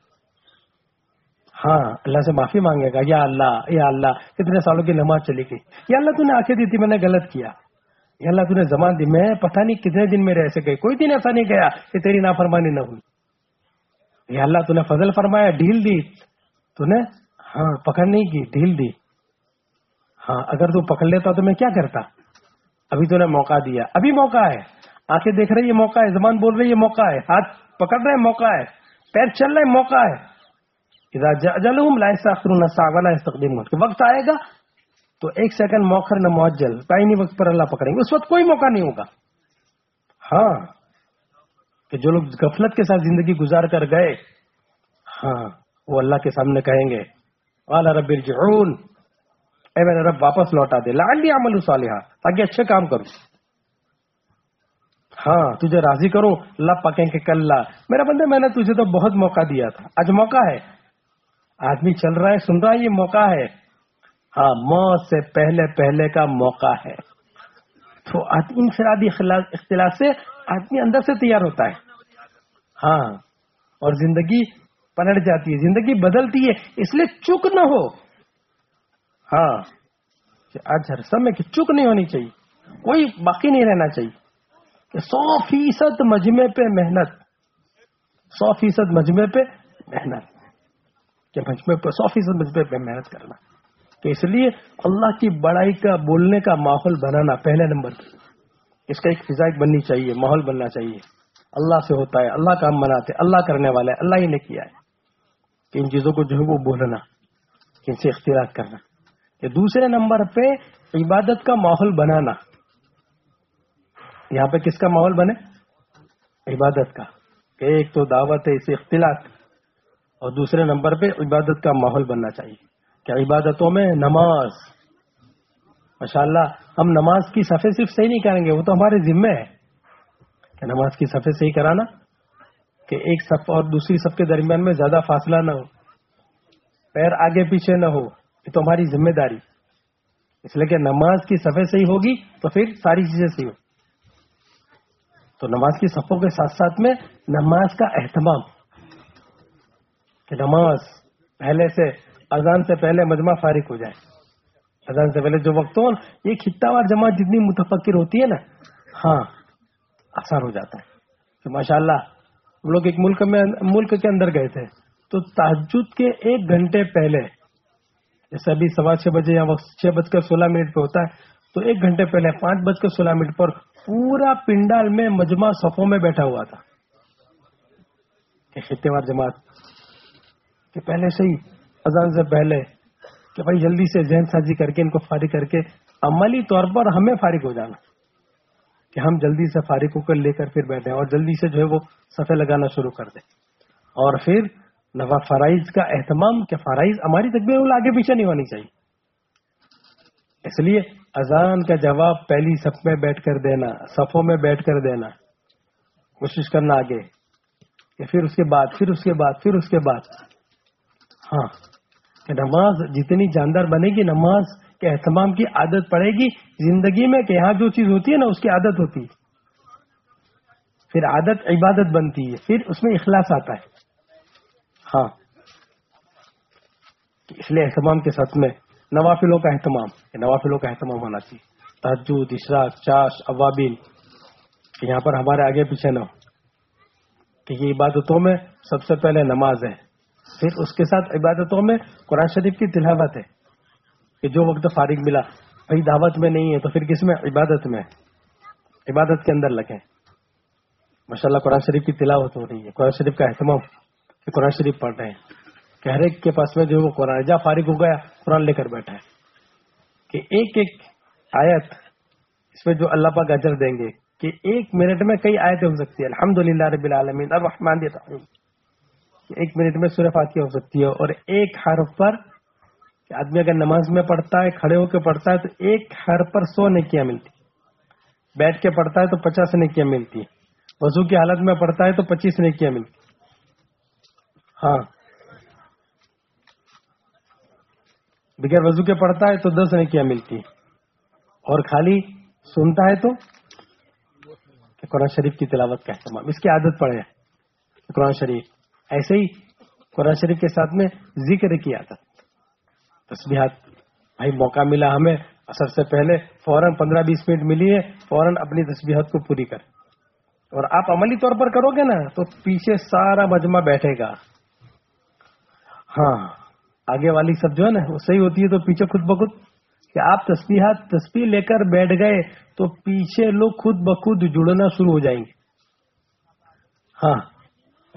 A: ہاں اللہ سے معافی مانگے گا، یا اللہ یا اللہ کتنے سالوں کی نماز چلی گئی۔ یا اللہ تو نے آنکھیں دی تھی، میں نے غلط کیا۔ یا اللہ تو نے زمان دی، میں پتہ نہیں کتنے دن میں رہ گئے کوئی دن ایسا نہیں گیا کہ تیری نافرمانی نہ ہوئی۔ یا اللہ تو نے فضل فرمایا، ڈھیل دی۔ تو نے ہاں پکڑ نہیں کی، ڈھیل دی۔ ہاں اگر تو پکڑ لیتا تو میں کیا کرتا؟ ابھی تو نے موقع دیا۔ ابھی موقع ہے۔ آنکھیں دیکھ رہے یہ موقع ہے۔ زبان بول رہی یہ موقع ہے۔ ہاتھ پکڑ رہے موقع ہے۔ پیر چل رہے موقع ہے۔ وقت آئے گا تو ایک سیکنڈ موخر نہ معجل تعینی وقت پر اللہ پکڑیں گے۔ اس وقت کوئی موقع نہیں ہوگا۔ ہاں کہ جو لوگ غفلت کے ساتھ زندگی گزار کر گئے ہاں وہ اللہ کے سامنے کہیں گے رب الجعون اے میرے رب، واپس لوٹا دے۔ لعلی عمل صالحہ تاکہ اچھے کام کروں۔ ہاں تجھے راضی کروں۔ اللہ پکیں کہ کل میرا بندے میں نے تجھے تو بہت موقع دیا تھا۔ آج موقع ہے۔ آدمی چل رہا ہے، سن رہا ہے، یہ موقع ہے۔ ہاں موت سے پہلے پہلے کا موقع ہے۔ تو انفرادی اختلاف سے آدمی اندر سے تیار ہوتا ہے۔ ہاں اور زندگی پلٹ جاتی ہے، زندگی بدلتی ہے، اس لیے چک نہ ہو۔ ہاں آج ہر سمے کی چک نہیں ہونی چاہیے، کوئی باقی نہیں رہنا چاہیے۔ کہ سو فیصد مجمے پہ محنت، سو فیصد مجمے پہ محنت۔ کہ مجمے پہ سو فیصد مجمے پہ محنت کرنا۔ تو اس لیے اللہ کی بڑائی کا، بولنے کا ماحول بنانا پہلے نمبر۔ پہ اس کا ایک فضا بننی چاہیے، ماحول بننا چاہیے۔ اللہ سے ہوتا ہے، اللہ کام بناتے، اللہ کرنے والا ہے اللہ ہی نے کیا ہے۔ کہ ان چیزوں کو جو ہے وہ بولنا، ان سے اختیارات کرنا۔ کہ دوسرے نمبر پہ عبادت کا ماحول بنانا۔ یہاں پہ کس کا ماحول بنے؟ عبادت کا۔ کہ ایک تو دعوت ہے اسے اختلاط۔ اور دوسرے نمبر پہ عبادت کا ماحول بننا چاہیے کہ عبادتوں میں نماز ماشاء اللہ ہم نماز کی صفحے صرف صحیح نہیں کریں گے، وہ تو ہمارے ذمے ہے کہ نماز کی صفحے صحیح کرانا، کہ ایک صف اور دوسری صف کے درمیان میں زیادہ فاصلہ نہ ہو، پیر آگے پیچھے نہ ہو، یہ تو ہماری ذمہ داری۔ اس لیے کہ نماز کی صفحے صحیح ہوگی تو پھر ساری چیزیں صحیح ہو۔ تو نماز کی صفوں کے ساتھ ساتھ میں نماز کا اہتمام۔ کہ نماز پہلے سے اذان سے پہلے مجمع فارغ ہو جائے۔ اذان سے پہلے جو وقت ہو یہ خطہ وار جماعت جتنی متفقر ہوتی ہے نا ہاں آسان ہو جاتا ہے۔ کہ ماشاء اللہ ہم لوگ ایک ملک میں، ملک کے اندر گئے تھے۔ تو تحجد کے ایک گھنٹے پہلے، جیسے ابھی سوا چھ بجے یا وقت چھ بج کر سولہ منٹ پہ ہوتا ہے، تو ایک گھنٹے پہلے، پانچ بج کر سولہ منٹ پر پورا پنڈال میں مجمع صفوں میں بیٹھا ہوا تھا۔ کہ خطے وار جماعت۔ کہ پہلے سے ہی اذان سے پہلے کہ بھائی جلدی سے ذہن سازی کر کے ان کو فارغ کر کے عملی طور پر ہمیں فارغ ہو جانا کہ ہم جلدی سے فارغ ہو کر لے کر پھر بیٹھے اور جلدی سے جو ہے وہ صفحے لگانا شروع کر دیں اور پھر نوا فرائض کا اہتمام کہ فرائض ہماری تقبیر آگے پیچھے نہیں ہونی چاہیے۔ اس لیے اذان کا جواب پہلی صف میں بیٹھ کر دینا، صفوں میں بیٹھ کر دینا، کوشش کرنا آگے کہ پھر اس کے بعد، پھر اس کے بعد، پھر اس کے بعد۔ ہاں کہ نماز جتنی جاندار بنے گی، نماز کے اہتمام کی عادت پڑے گی، زندگی میں کہ یہاں جو چیز ہوتی ہے نا، اس کی عادت ہوتی ہے۔ پھر عادت عبادت بنتی ہے، پھر اس میں اخلاص آتا ہے۔ ہاں۔ اس لیے اہتمام کے ساتھ میں نوافلوں کا اہتمام نوافلوں کا اہتمام ہونا چاہیے۔ تحجد اشراق، چاش، اوابین یہاں پر ہمارے آگے پیچھے نہ ہو۔ کہ یہ عبادتوں میں سب سے پہلے نماز ہے۔ پھر اس کے ساتھ عبادتوں میں قرآن شریف کی تلاوت ہے کہ جو وقت فارغ ملا، بھائی دعوت میں نہیں ہے تو پھر کس میں؟ عبادت میں۔ عبادت کے اندر لگے۔ ماشاء اللہ قرآن شریف کی تلاوت ہو رہی ہے۔ قرآن شریف کا اہتمام کہ قرآن شریف پڑھ رہے ہیں۔ کہ ہر ایک کے پاس میں جو وہ قرآن جا فارغ ہو گیا، قرآن لے کر بیٹھا ہے۔ کہ ایک ایک آیت اس میں جو اللہ پاک اجر دیں گے، کہ ایک منٹ میں کئی آیتیں ہو سکتی ہیں۔ الحمد للہ رب العالمین، الرحمن الرحیم۔ ایک منٹ میں سورہ فاتحہ ہو سکتی ہے اور ایک حرف پر آدمی اگر نماز میں پڑھتا ہے، کھڑے ہو کے پڑھتا ہے، تو ایک حرف پر سو نیکیاں ملتی بیٹھ کے پڑھتا ہے تو پچاس نیکیاں ملتی وضو کی حالت میں پڑھتا ہے تو پچیس نیکیاں ملتی ہاں۔ بغیر وضو کے پڑھتا ہے تو دس نیکیاں ملتی اور خالی سنتا ہے تو کہ قرآن شریف کی تلاوت کا اہتمام۔ اس کی عادت پڑے قرآن شریف۔ ایسے ہی قرآن شریف کے ساتھ میں ذکر کی عادت تسبیحات، بھائی موقع ملا ہمیں۔ اثر سے پہلے فوراً پندرہ بیس منٹ ملی ہے۔ فوراً اپنی تسبیحات کو پوری کر۔ اور آپ عملی طور پر کرو گے نا تو پیچھے سارا مجمع بیٹھے گا۔ ہاں آگے والی سب جو ہے نا، وہ صحیح ہوتی ہے تو پیچھے خود بخود۔ کہ آپ تسبیحات، تسبیح لے کر بیٹھ گئے تو پیچھے لوگ خود بخود جڑنا شروع ہو جائیں گے۔ ہاں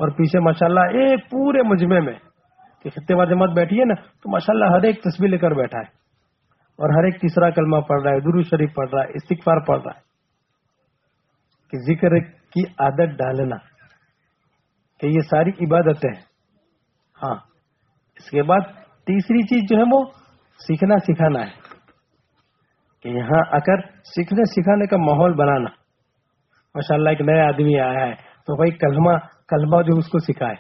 A: اور پیچھے ماشاءاللہ ایک پورے مجمع میں کہ خطے بار جماعت بیٹھی ہے نا، تو ماشاءاللہ ہر ایک تصویر لے کر بیٹھا ہے۔ اور ہر ایک تیسرا کلمہ پڑھ رہا ہے درو شریف پڑھ رہا ہے، استغفار پڑھ رہا ہے۔ کہ ذکر کی عادت ڈالنا، کہ یہ ساری عبادتیں ہاں۔ اس کے بعد تیسری چیز جو ہے وہ سیکھنا سکھانا ہے۔ کہ یہاں آ کر سیکھنے سکھانے کا ماحول بنانا ماشاء اللہ ایک نیا آدمی آیا ہے، تو بھائی کلمہ کلمہ جو اس کو سکھائے۔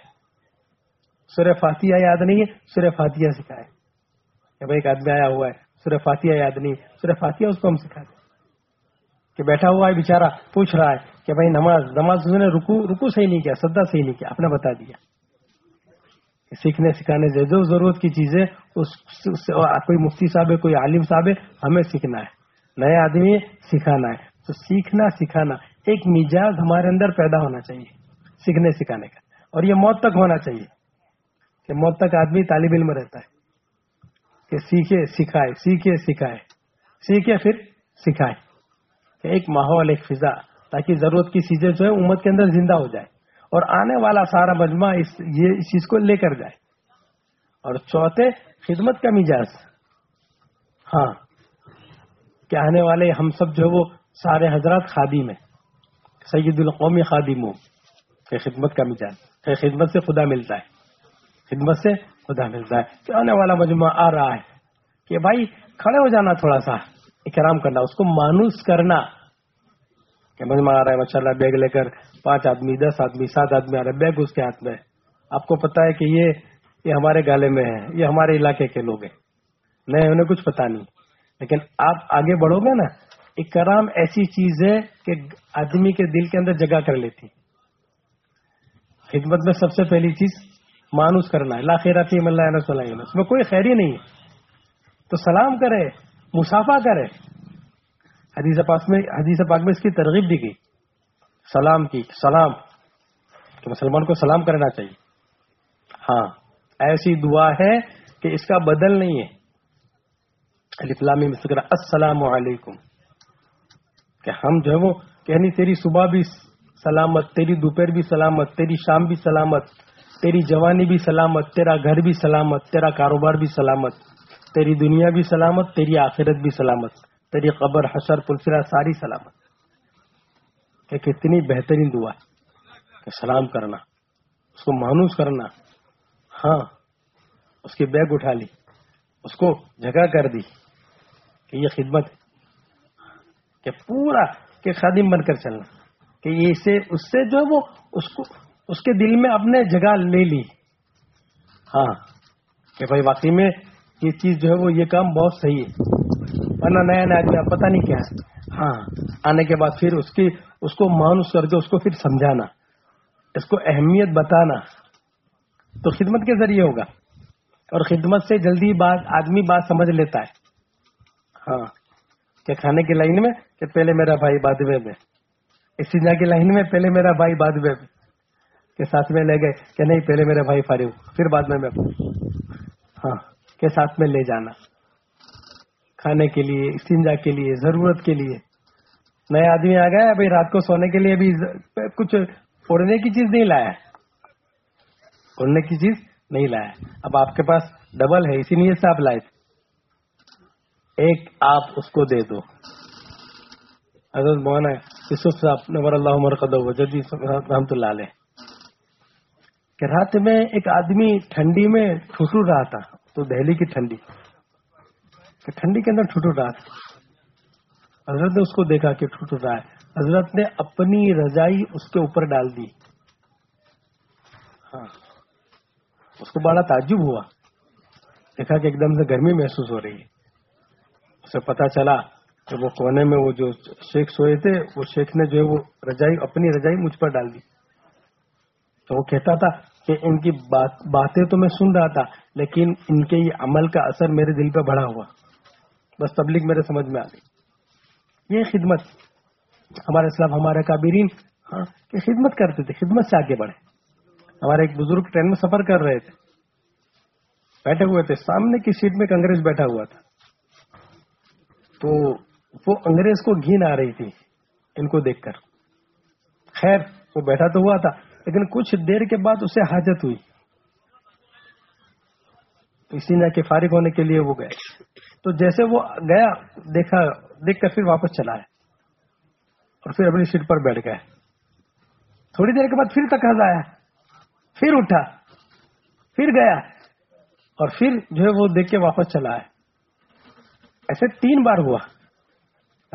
A: سورہ فاتحہ یاد نہیں ہے، سورہ فاتحہ سکھائے۔ کہ بھائی ایک آدمی آیا ہوا ہے، سورہ فاتحہ یاد نہیں سورہ فاتحہ اس کو ہم سکھا دیں۔ کہ بیٹھا ہوا ہے بےچارا پوچھ رہا ہے کہ بھائی نماز نماز نے رکو رکو صحیح نہیں کیا سدا صحیح نہیں کیا، آپ نے بتا دیا۔ سیکھنے، سکھانے سے جو ضرورت کی چیزیں کوئی مفتی صاحب ہے، کوئی عالم صاحب ہے، ہمیں سیکھنا ہے۔ نئے آدمی سکھانا ہے۔ تو سیکھنا، سکھانا، ایک مزاج ہمارے اندر پیدا ہونا چاہیے۔ سیکھنے سکھانے کا۔ اور یہ موت تک ہونا چاہیے کہ موت تک آدمی طالب علم رہتا ہے کہ سیکھے، سکھائے سیکھے سکھائے۔ سیکھے پھر سکھائے۔ کہ ایک ماحول، ایک فضا، تاکہ ضرورت کی چیزیں جو ہے امت کے اندر زندہ ہو جائے اور آنے والا سارا مجمع اس، یہ اس چیز کو لے کر جائے۔ اور چوتھے، خدمت کا مزاج ہاں۔ کہ آنے والے ہم سب جو وہ سارے حضرات خادی میں سید القومی خادم کہ خدمت کا مزاج کہ خدمت سے خدا ملتا ہے۔ خدمت سے خدا ملتا ہے۔ کہ آنے والا مجمع آ رہا ہے کہ بھائی کھڑے ہو جانا تھوڑا سا، اکرام کرنا، اس کو مانوس کرنا۔ کہ مجمع آ رہا ہے ماشاء اللہ بیگ لے کر پانچ آدمی، دس آدمی، سات آدمی آ رہے بیگ اس کے ہاتھ میں۔ آپ کو پتا ہے کہ یہ یہ ہمارے گالے میں ہے یہ ہمارے علاقے کے لوگ ہیں۔ نہیں، انہیں کچھ پتا نہیں۔ لیکن آپ آگے بڑھو گے نا، اکرام ایسی چیز ہے کہ آدمی کے دل کے اندر جگہ کر لیتی۔ خدمت میں سب سے پہلی چیز مانوس کرنا ہے۔ لاخیراتی اس میں کوئی خیری نہیں ہے۔ تو سلام کرے، مسافہ کرے۔ حدیث پاک میں، حدیث پاک میں اس کی ترغیب دی گئی۔ سلام کی، سلام۔ کہ مسلمان کو سلام کرنا چاہیے۔ ہاں ایسی دعا ہے کہ اس کا بدل نہیں ہے۔ الفلامی السلام علیکم۔ کہ ہم جو ہے وہ کہنی تیری صبح بھی سلامت، تیری دوپہر بھی سلامت، تیری شام بھی سلامت، تیری جوانی بھی سلامت، تیرا گھر بھی سلامت، تیرا کاروبار بھی سلامت، تیری دنیا بھی سلامت، تیری آخرت بھی سلامت، تیری قبر، حشر پلسرا ساری سلامت۔ کہ کتنی بہترین دعا کہ سلام کرنا، اس کو مانوس کرنا ہاں اس کی بیگ اٹھا لی، اس کو جگہ کر دی کہ یہ خدمت کہ پورا، کہ خادم بن کر چلنا۔ کہ یہ اسے اس سے جو ہے وہ اس کو اس کے دل میں اپنے جگہ لے لی۔ ہاں کہ بھائی واقعی میں یہ چیز جو ہے وہ یہ کام بہت صحیح ہے۔ ورنہ نیا نیا آدمی پتہ نہیں کیا ہے۔ ہاں آنے کے بعد پھر اس کی، اس کو مانوس کر کے اس کو پھر سمجھانا، اس کو اہمیت بتانا تو خدمت کے ذریعے ہوگا۔ اور خدمت سے جلدی بات، آدمی بات سمجھ لیتا ہے۔ ہاں کہ کھانے کی لائن میں کہ پہلے میرا بھائی بادوے میں۔ اسی کی لائن میں پہلے میرا بھائی بادوے میں کے ساتھ میں لے گئے کہ نہیں، پہلے میرا بھائی فارغ پھر بعد میں میں ہاں کے ساتھ میں لے جانا۔ کھانے کے لیے، استنجا کے لیے، ضرورت کے لیے۔ نئے آدمی آ گیا بھائی رات کو سونے کے لیے بھی کچھ اڑنے کی چیز نہیں لایا۔ اڑنے کی چیز نہیں لایا۔ اب آپ کے پاس ڈبل ہے، اسی نیت سے آپ لائے۔ ایک آپ اس کو دے دو۔ حضرت مولانا یوسف صاحب نور اللہ عمر قدو جدید رحمت اللہ علیہ۔ کہ رات میں ایک آدمی ٹھنڈی میں ٹھٹر رہا تھا، تو دہلی کی ٹھنڈی۔ کہ ٹھنڈی کے اندر ٹھٹر رہا تھا۔ حضرت نے اس کو دیکھا کہ ٹھٹر رہا ہے۔ حضرت نے اپنی رضائی اس کے اوپر ڈال دی۔ ہاں۔ اس کو بڑا تعجب ہوا۔ دیکھا کہ ایک دم سے گرمی محسوس ہو رہی ہے۔ اسے پتا چلا کہ وہ کونے میں وہ جو شیخ سوئے تھے، وہ شیخ نے جو ہے وہ رجائی، اپنی رجائی مجھ پر ڈال دی۔ تو وہ کہتا تھا کہ ان کی بات، باتیں تو میں سن رہا تھا، لیکن ان کے یہ عمل کا اثر میرے دل پہ بڑا ہوا۔ بس تبلیغ میرے سمجھ میں آ گئی۔ یہ خدمت۔ ہمارے اسلام، ہمارے کابرین ہاں کہ خدمت کرتے تھے، خدمت سے آگے بڑھے۔ ہمارے ایک بزرگ ٹرین میں سفر کر رہے تھے۔ بیٹھے ہوئے تھے۔ سامنے کی سیٹ میں ایک انگریز بیٹھا ہوا تھا۔ تو وہ انگریز کو گھین آ رہی تھی ان کو دیکھ کر۔ خیر، وہ بیٹھا تو ہوا تھا، لیکن کچھ دیر کے بعد اسے حاجت ہوئی۔ اسی نے کہ فارغ ہونے کے لیے وہ گئے۔ تو جیسے وہ گیا، دیکھا، دیکھ کر پھر واپس چلا ہے اور پھر اپنی سیٹ پر بیٹھ گئے تھوڑی دیر کے بعد پھر تک آیا۔ پھر اٹھا، پھر گیا۔ اور پھر جو ہے وہ دیکھ کے واپس چلا ہے ایسے تین بار ہوا۔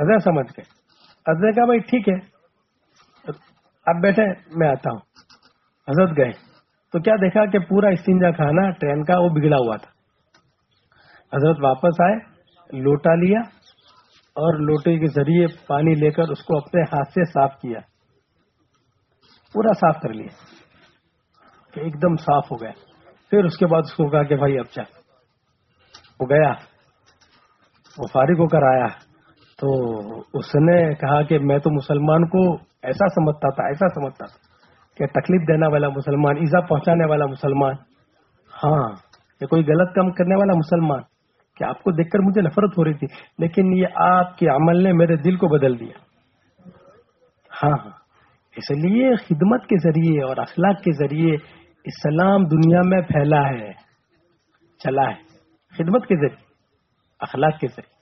A: حضرت سمجھ کے۔ حضرت کہا، بھائی، ٹھیک ہے۔ اب بیٹھے، میں آتا ہوں۔ حضرت گئے۔ تو کیا دیکھا کہ پورا استنجا کھانا ٹرین کا وہ بگڑا ہوا تھا۔ حضرت واپس آئے، لوٹا لیا اور لوٹے کے ذریعے پانی لے کر اس کو اپنے ہاتھ سے صاف کیا۔ پورا صاف کر لیا۔ کہ ایک دم صاف ہو گیا۔ پھر اس کے بعد اس کو کہا کہ، بھائی، اب چل۔ وہ گیا۔ وہ فارغ ہو کر آیا۔ تو اس نے کہا کہ میں تو مسلمان کو ایسا سمجھتا تھا، ایسا سمجھتا تھا کہ تکلیف دینے والا مسلمان، ایزا پہنچانے والا مسلمان۔ ہاں کہ کوئی غلط کام کرنے والا مسلمان۔ کہ آپ کو دیکھ کر مجھے نفرت ہو رہی تھی، لیکن یہ آپ کے عمل نے میرے دل کو بدل دیا۔ ہاں ہاں۔ اس لیے خدمت کے ذریعے اور اخلاق کے ذریعے اسلام دنیا میں پھیلا ہے، چلا ہے۔ خدمت کے ذریعے، اخلاق کے ذریعے۔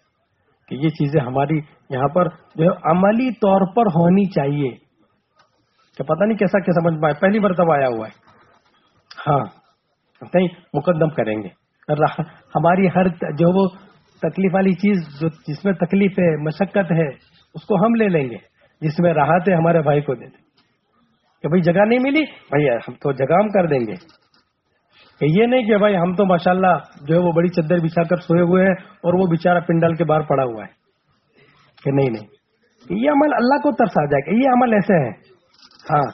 A: کہ یہ چیزیں ہماری یہاں پر جو عملی طور پر ہونی چاہیے۔ کہ پتہ نہیں کیسا کیا سمجھ پائے پہلی مرتبہ آیا ہوا ہے۔ ہاں۔ نہیں مقدم کریں گے۔ ہماری ہر جو وہ تکلیف والی چیز جو جس میں تکلیف ہے، مشقت ہے، اس کو ہم لے لیں گے۔ جس میں راحت ہے، ہمارے بھائی کو دے دیں۔ کہ بھائی جگہ نہیں ملی؟ بھائی ہم تو جگہ ہم کر دیں گے۔ کہ یہ نہیں کہ بھائی ہم تو ماشاءاللہ جو ہے وہ بڑی چدر بچھا کر سوئے ہوئے ہیں اور وہ بےچارا پنڈال کے باہر پڑا ہوا ہے کہ نہیں نہیں۔ یہ عمل اللہ کو ترس آ جائے گا یہ عمل ایسے ہے ہاں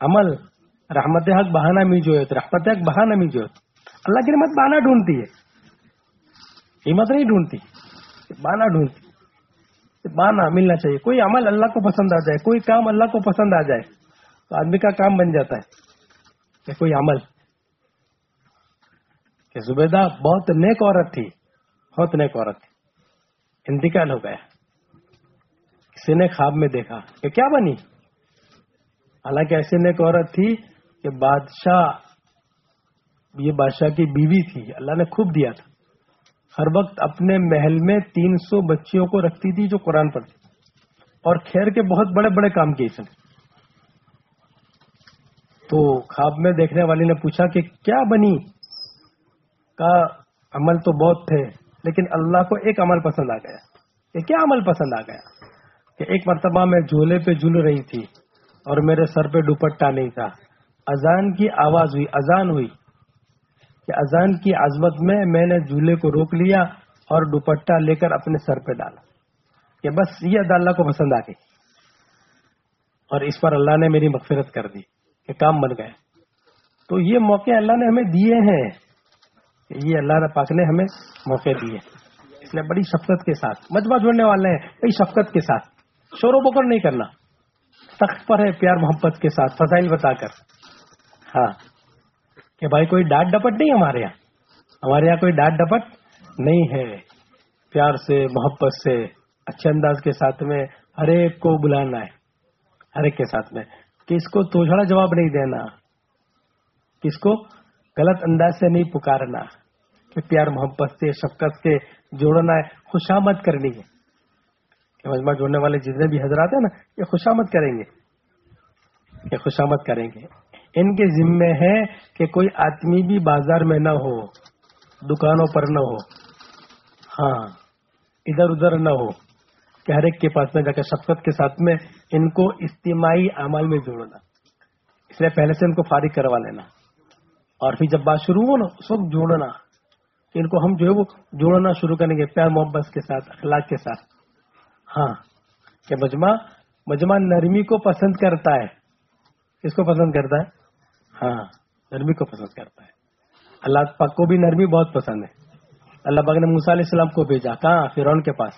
A: عمل رحمت حق بہانہ می جو ہے رحمت حق بہانہ می جو ہے۔ اللہ کی رحمت بہانہ ڈھونڈتی ہے۔ قیمت نہیں ڈھونڈتی بانا ڈھونڈتی۔ بانا ملنا چاہیے۔ کوئی عمل اللہ کو پسند آ جائے، کوئی کام اللہ کو پسند آ جائے، تو آدمی کا کام بن جاتا ہے کہ کوئی عمل۔ کہ زبیدہ بہت نیک عورت تھی، بہت نیک عورت تھی۔ انتقال ہو گیا۔ کسی نے خواب میں دیکھا کہ کیا بنی؟ حالانکہ ایسی نیک عورت تھی کہ بادشاہ، یہ بادشاہ کی بیوی تھی۔ اللہ نے خوب دیا تھا۔ ہر وقت اپنے محل میں تین سو بچیوں کو رکھتی تھی جو قرآن پڑھتی اور خیر کے بہت بڑے بڑے کام کیے اس نے۔ تو خواب میں دیکھنے والی نے پوچھا کہ کیا بنی؟ کا عمل تو بہت تھے، لیکن اللہ کو ایک عمل پسند آ گیا۔ کہ کیا عمل پسند آ گیا؟ کہ ایک مرتبہ میں جھولے پہ جھول رہی تھی اور میرے سر پہ دوپٹہ نہیں تھا۔ اذان کی آواز ہوئی، اذان ہوئی۔ کہ اذان کی عظمت میں میں نے جھولے کو روک لیا اور دوپٹہ لے کر اپنے سر پہ ڈالا۔ کہ بس یہ ادا اللہ کو پسند آ گئی۔ اور اس پر اللہ نے میری مغفرت کر دی کہ کام بن گئے تو یہ موقع اللہ نے ہمیں دیے ہیں۔ یہ اللہ پاک نے ہمیں موقع دیے اس لیے بڑی شفقت کے ساتھ، مجمع جوڑنے والے ہیں، بڑی شفقت کے ساتھ۔ شور و بکر نہیں کرنا۔ سخت پر ہے پیار محبت کے ساتھ، فضائل بتا کر۔ ہاں۔ کہ بھائی کوئی ڈانٹ ڈپٹ نہیں ہمارے یہاں۔ ہمارے یہاں کوئی ڈانٹ ڈپٹ نہیں ہے۔ پیار سے، محبت سے، اچھے انداز کے ساتھ میں ہر ایک کو بلانا ہے۔ ہر ایک کے ساتھ میں۔ کہ اس کو توجھڑا جواب نہیں دینا۔ کس کو غلط انداز سے نہیں پکارنا کہ پیار محبت سے، شفقت سے جوڑنا ہے، خوشامد کرنی ہے۔ کہ مجمع جوڑنے والے جتنے بھی حضرات ہیں نا، یہ خوشامد کریں گے۔ یہ خوشامد کریں گے۔ ان کے ذمے ہے کہ کوئی آدمی بھی بازار میں نہ ہو، دکانوں پر نہ ہو ہاں ادھر ادھر نہ ہو، کہ ہر ایک کے پاس میں جا کر شفقت کے ساتھ میں ان کو اجتماعی اعمال میں جوڑنا۔ اس لیے پہلے سے ان کو فارغ کروا لینا۔ اور پھر جب بات شروع ہو نا، اس وقت جوڑنا۔ ان کو ہم جو ہے وہ جوڑنا شروع کریں گے، پیار محبت کے ساتھ، اخلاق کے ساتھ۔ ہاں۔ کہ مجمع مجمع نرمی کو پسند کرتا ہے۔ کس کو پسند کرتا ہے؟ ہاں نرمی کو پسند کرتا ہے۔ اللہ پاک کو بھی نرمی بہت پسند ہے۔ اللہ پاک نے موسا علیہ السلام کو بھیجا، کہاں؟ فرون کے پاس۔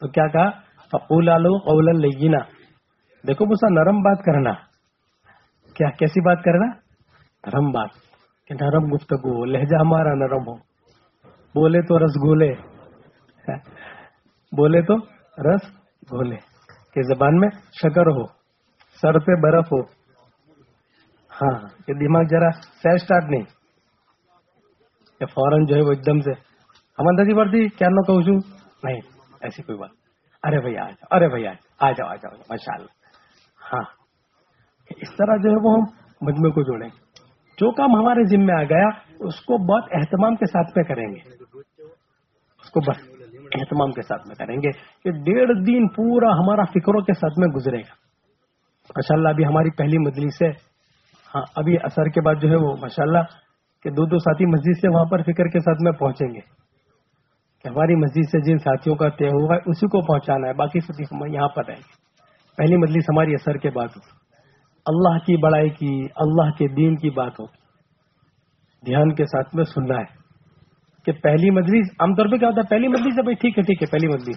A: تو کیا کہا؟ فقول آلو قول لینا دیکھو موسا نرم بات کرنا۔ کیا، کیسی بات کرنا؟ نرم بات، کہ نرم گفتگو لہجہ ہمارا نرم ہو۔ بولے تو رس گولے۔ بولے تو رس گولے۔ کہ زبان میں شکر ہو، سر پہ برف ہو۔ ہاں یہ دماغ ذرا سہ اسٹارٹ نہیں۔ کہ فوراً جو ہے وہ ایک دم سے، ہم اندازی بڑھتی کیا نہ کہوں نہیں، ایسی کوئی بات۔ ارے بھائی، آ جاؤ، ارے بھائی، آ جاؤ آ جاؤ ماشاء اللہ ہاں اس طرح جو ہے وہ ہم مجموعے کو جوڑیں۔ گے جو کام ہمارے ذمہ آ گیا، اس کو بہت اہتمام کے ساتھ میں کریں گے۔ اس کو بس اہتمام کے ساتھ میں کریں گے کہ ڈیڑھ دن پورا ہمارا فکروں کے ساتھ میں گزرے گا۔ ماشاء اللہ ابھی ہماری پہلی مجلس ہے۔ ہاں ابھی اثر کے بعد جو ہے وہ ماشاء اللہ کہ دو دو ساتھی مسجد سے وہاں پر فکر کے ساتھ میں پہنچیں گے۔ کہ ہماری مسجد سے جن ساتھیوں کا طے ہوا ہے اسی کو پہنچانا ہے، باقی ساتھی ہم یہاں پر رہیں گے۔ پہلی مجلس ہماری اثر کے بعد ہو اللہ کی بڑائی کی، اللہ کے دین کی بات ہو دھیان کے ساتھ میں سننا ہے کہ پہلی مجلس، عام طور پہ کیا ہوتا ہے، پہلی مجلس ہے بھائی، ٹھیک ہے ٹھیک ہے، پہلی مجلس۔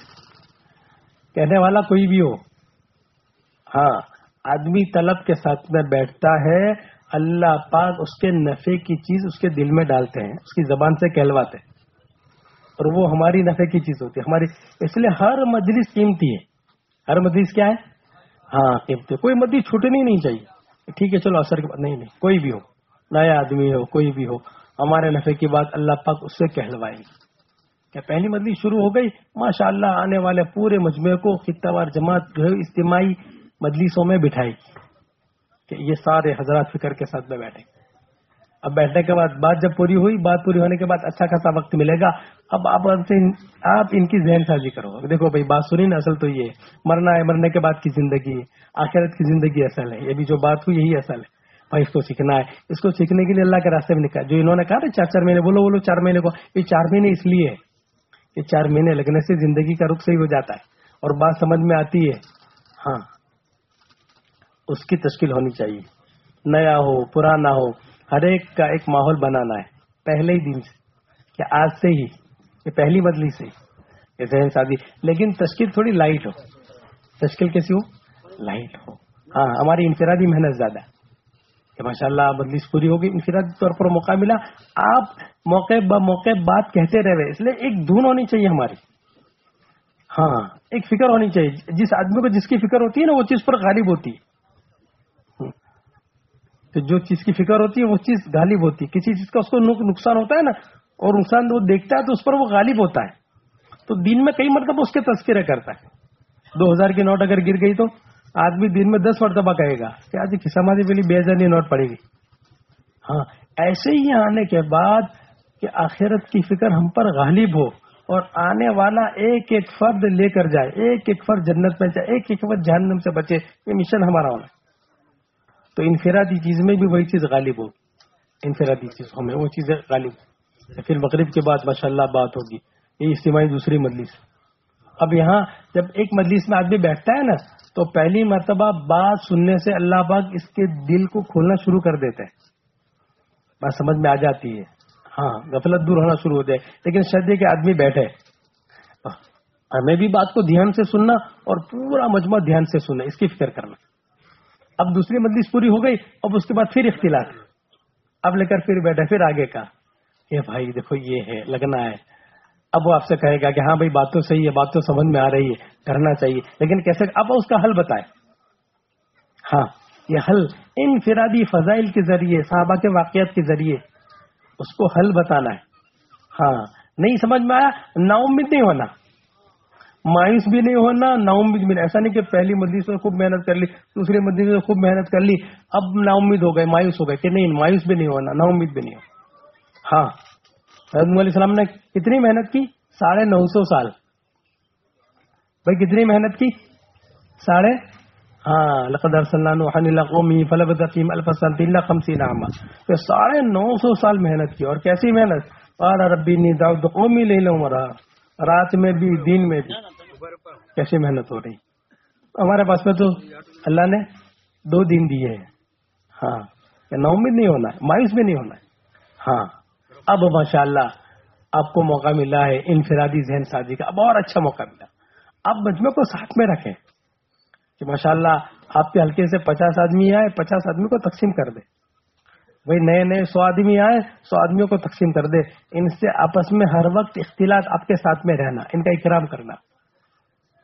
A: کہنے والا کوئی بھی ہو۔ ہاں آدمی طلب کے ساتھ میں بیٹھتا ہے، اللہ پاک اس کے نفے کی چیز اس کے دل میں ڈالتے ہیں، اس کی زبان سے کہلواتے ہیں۔ اور وہ ہماری نفے کی چیز ہوتی ہے، ہماری۔ اس لیے ہر مجلس قیمتی ہے۔ ہر مجلس کیا ہے؟ ہاں قیمتیں کوئی مدی چھوٹنی نہیں چاہیے۔ ٹھیک ہے، چلو، اثر کے بعد۔ نہیں نہیں، کوئی بھی ہو۔ نیا آدمی ہو، کوئی بھی ہو۔ ہمارے نفے کی بات اللہ پاک اس سے کہلوائے گی۔ کیا پہلی مدلی شروع ہو گئی؟ ماشاء اللہ آنے والے پورے مجمعے کو خطہ وار جماعت جو ہے، اجتماعی مجلسوں میں بٹھائے گی کہ یہ سارے حضرات فکر کے ساتھ میں بیٹھے اب بیٹھنے کے بعد، بات جب پوری ہوئی، بات پوری ہونے کے بعد اچھا خاصا وقت ملے گا۔ اب آپ آپ ان کی ذہن سازی کرو۔ دیکھو بھائی، بات سنی نا، اصل تو یہ مرنا ہے، مرنے کے بعد کی زندگی آخرت کی زندگی اصل ہے۔ یہ بھی جو بات ہوئی، یہی اصل ہے۔ بھائی، اس کو سیکھنا ہے۔ اس کو سیکھنے کے لیے اللہ کے راستے میں نکلا۔ جو انہوں نے کہا نا، چار چار مہینے، بولو بولو، چار مہینے کو۔ یہ چار مہینے اس لیے ہے یہ چار مہینے لگنے سے زندگی کا رخ صحیح ہو جاتا ہے۔ اور بات سمجھ میں آتی ہے۔ ہاں۔ اس کی تشکیل ہونی چاہیے۔ نیا ہو، پرانا ہو ہر ایک کا ایک ماحول بنانا ہے، پہلے ہی دن سے کہ آج سے ہی یہ پہلی بدلی سے یہ ذہن شادی لیکن تشکیل تھوڑی لائٹ ہو۔ تشکیل کیسی ہو؟ لائٹ ہو۔ ہاں ہماری انفرادی محنت زیادہ ہے۔ کہ ماشاء اللہ بدلیس پوری ہوگی، انفرادی طور پر موقع ملا۔ آپ موقع ب موقع بات کہتے رہے، اس لیے ایک دھن ہونی چاہیے ہماری۔ ہاں ایک فکر ہونی چاہیے۔ جس آدمی کو جس کی فکر ہوتی ہے نا، وہ چیز پر غالب ہوتی ہے۔ تو جو چیز کی فکر ہوتی ہے وہ چیز غالب ہوتی ہے۔ کسی چیز کا اس کو نقصان ہوتا ہے نا، اور نقصان وہ دیکھتا ہے تو اس پر وہ غالب ہوتا ہے۔ تو دن میں کئی مرتبہ اس کے تذکرے کرتا ہے۔ دو ہزار کی نوٹ اگر گر گئی تو آدمی دن میں دس مرتبہ کہے گا کہ آج کسامادی پہلی بے ہزار نوٹ پڑے گی۔ ہاں ایسے ہی آنے کے بعد کہ آخرت کی فکر ہم پر غالب ہو اور آنے والا ایک ایک فرد لے کر جائے، ایک ایک فرد جنت میں جائے، ایک ایک فرد جہنم سے بچے، یہ مشن ہمارا ہونا۔ تو انفرادی چیز میں بھی وہی چیز غالب ہو۔ انفرادی چیزوں میں وہ چیزیں غالب۔ ہو پھر مغرب کے بعد ماشاء اللہ بات ہوگی۔ یہ اجتماعی دوسری مجلس۔ اب یہاں جب ایک مجلس میں آدمی بیٹھتا ہے نا، تو پہلی مرتبہ بات سننے سے اللہ پاک اس کے دل کو کھولنا شروع کر دیتے ہیں۔ بات سمجھ میں آ جاتی ہے۔ ہاں غفلت دور ہونا شروع ہو جائے۔ لیکن شدید کے آدمی بیٹھے۔ ہاں، ہمیں بھی بات کو دھیان سے سننا اور پورا مجموعہ دھیان سے سننا، اس کی فکر کرنا۔ اب دوسری مجلس پوری ہو گئی، اب اس کے بعد پھر اختلاف۔ اب لے کر پھر بیٹھے، پھر آگے کا۔ کہ بھائی، دیکھو یہ ہے، لگنا ہے۔ اب وہ آپ سے کہے گا کہ ہاں بھائی، بات تو صحیح ہے، بات تو سمجھ میں آ رہی ہے، کرنا چاہیے۔ لیکن کیسے؟ اب اس کا حل بتائے ہاں یہ حل انفرادی فضائل کے ذریعے، صحابہ کے واقعات کے ذریعے اس کو حل بتانا ہے۔ ہاں نہیں سمجھ میں آیا؟ نا امید نہیں ہونا۔ مایوس بھی نہیں ہونا نا امید بھی نہیں۔ ایسا نہیں کہ پہلی مجلس میں خوب محنت کر لی، دوسری مجلس میں خوب محنت کر لی، اب نا امید ہو گئے، مایوس ہو گئے کہ نہیں، مایوس بھی نہیں ہونا نا امید بھی نہیں ہونا۔ ہاں حضرت علیہ السلام نے کتنی محنت کی؟ ساڑھے نو سو سال۔ بھائی، کتنی محنت کی؟ ساڑھے ہاں لقد اللہ قومی فلب تقیم الفسن اللہ خمسی نامہ ساڑھے نو سو سال محنت کی، اور کیسی محنت؟ ربی نی داؤد قومی لے لو مرا رات میں بھی، دن میں بھی۔ کیسی محنت ہو رہی؟ ہمارے پاس میں تو اللہ نے دو دن دیے ہیں۔ ہاں نو نہیں ہونا ہے مایوس بھی نہیں ہونا۔ ہے ہاں اب ماشاء اللہ آپ کو موقع ملا ہے انفرادی ذہن سازی کا، اب اور اچھا موقع ملا۔ آپ مجمع کو ساتھ میں رکھیں کہ ماشاء اللہ آپ کے ہلکے سے پچاس آدمی آئے، پچاس آدمی کو تقسیم کر دے۔ بھائی، نئے نئے سو آدمی آئے، سو آدمیوں کو تقسیم کر دے۔ ان سے آپس میں ہر وقت اختلاط آپ کے ساتھ میں رہنا، ان کا اکرام کرنا۔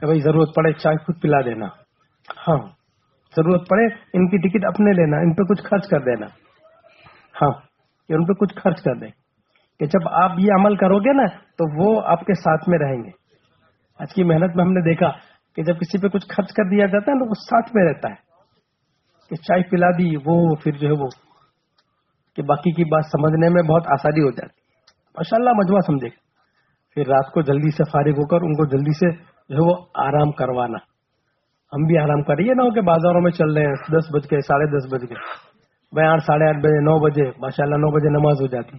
A: بھائی ضرورت پڑے چائے خود پلا دینا۔ ہاں ضرورت پڑے ان کی ٹکٹ اپنے لینا، ان پہ کچھ خرچ کر دینا۔ ہاں ان پہ کچھ خرچ کر دیں۔ کہ جب آپ یہ عمل کرو گے نا، تو وہ آپ کے ساتھ میں رہیں گے۔ آج کی محنت میں ہم نے دیکھا کہ جب کسی پہ کچھ خرچ کر دیا جاتا ہے نا، وہ ساتھ میں رہتا ہے۔ کہ چائے پلا دی، وہ پھر جو ہے وہ، کہ باقی کی بات سمجھنے میں بہت آسانی ہو جاتی۔ ماشاء اللہ مجموعہ سمجھے۔ گا پھر رات کو جلدی سے فارغ ہو کر ان کو جلدی سے جو ہے وہ آرام کروانا۔ ہم بھی آرام کر یہ نہ ہو کہ بازاروں میں چل رہے ہیں۔ دس بج کے، ساڑھے دس بج گئے بھائی آٹھ، ساڑھے آٹھ بجے، نو بجے ماشاء اللہ نو بجے نماز ہو جاتی۔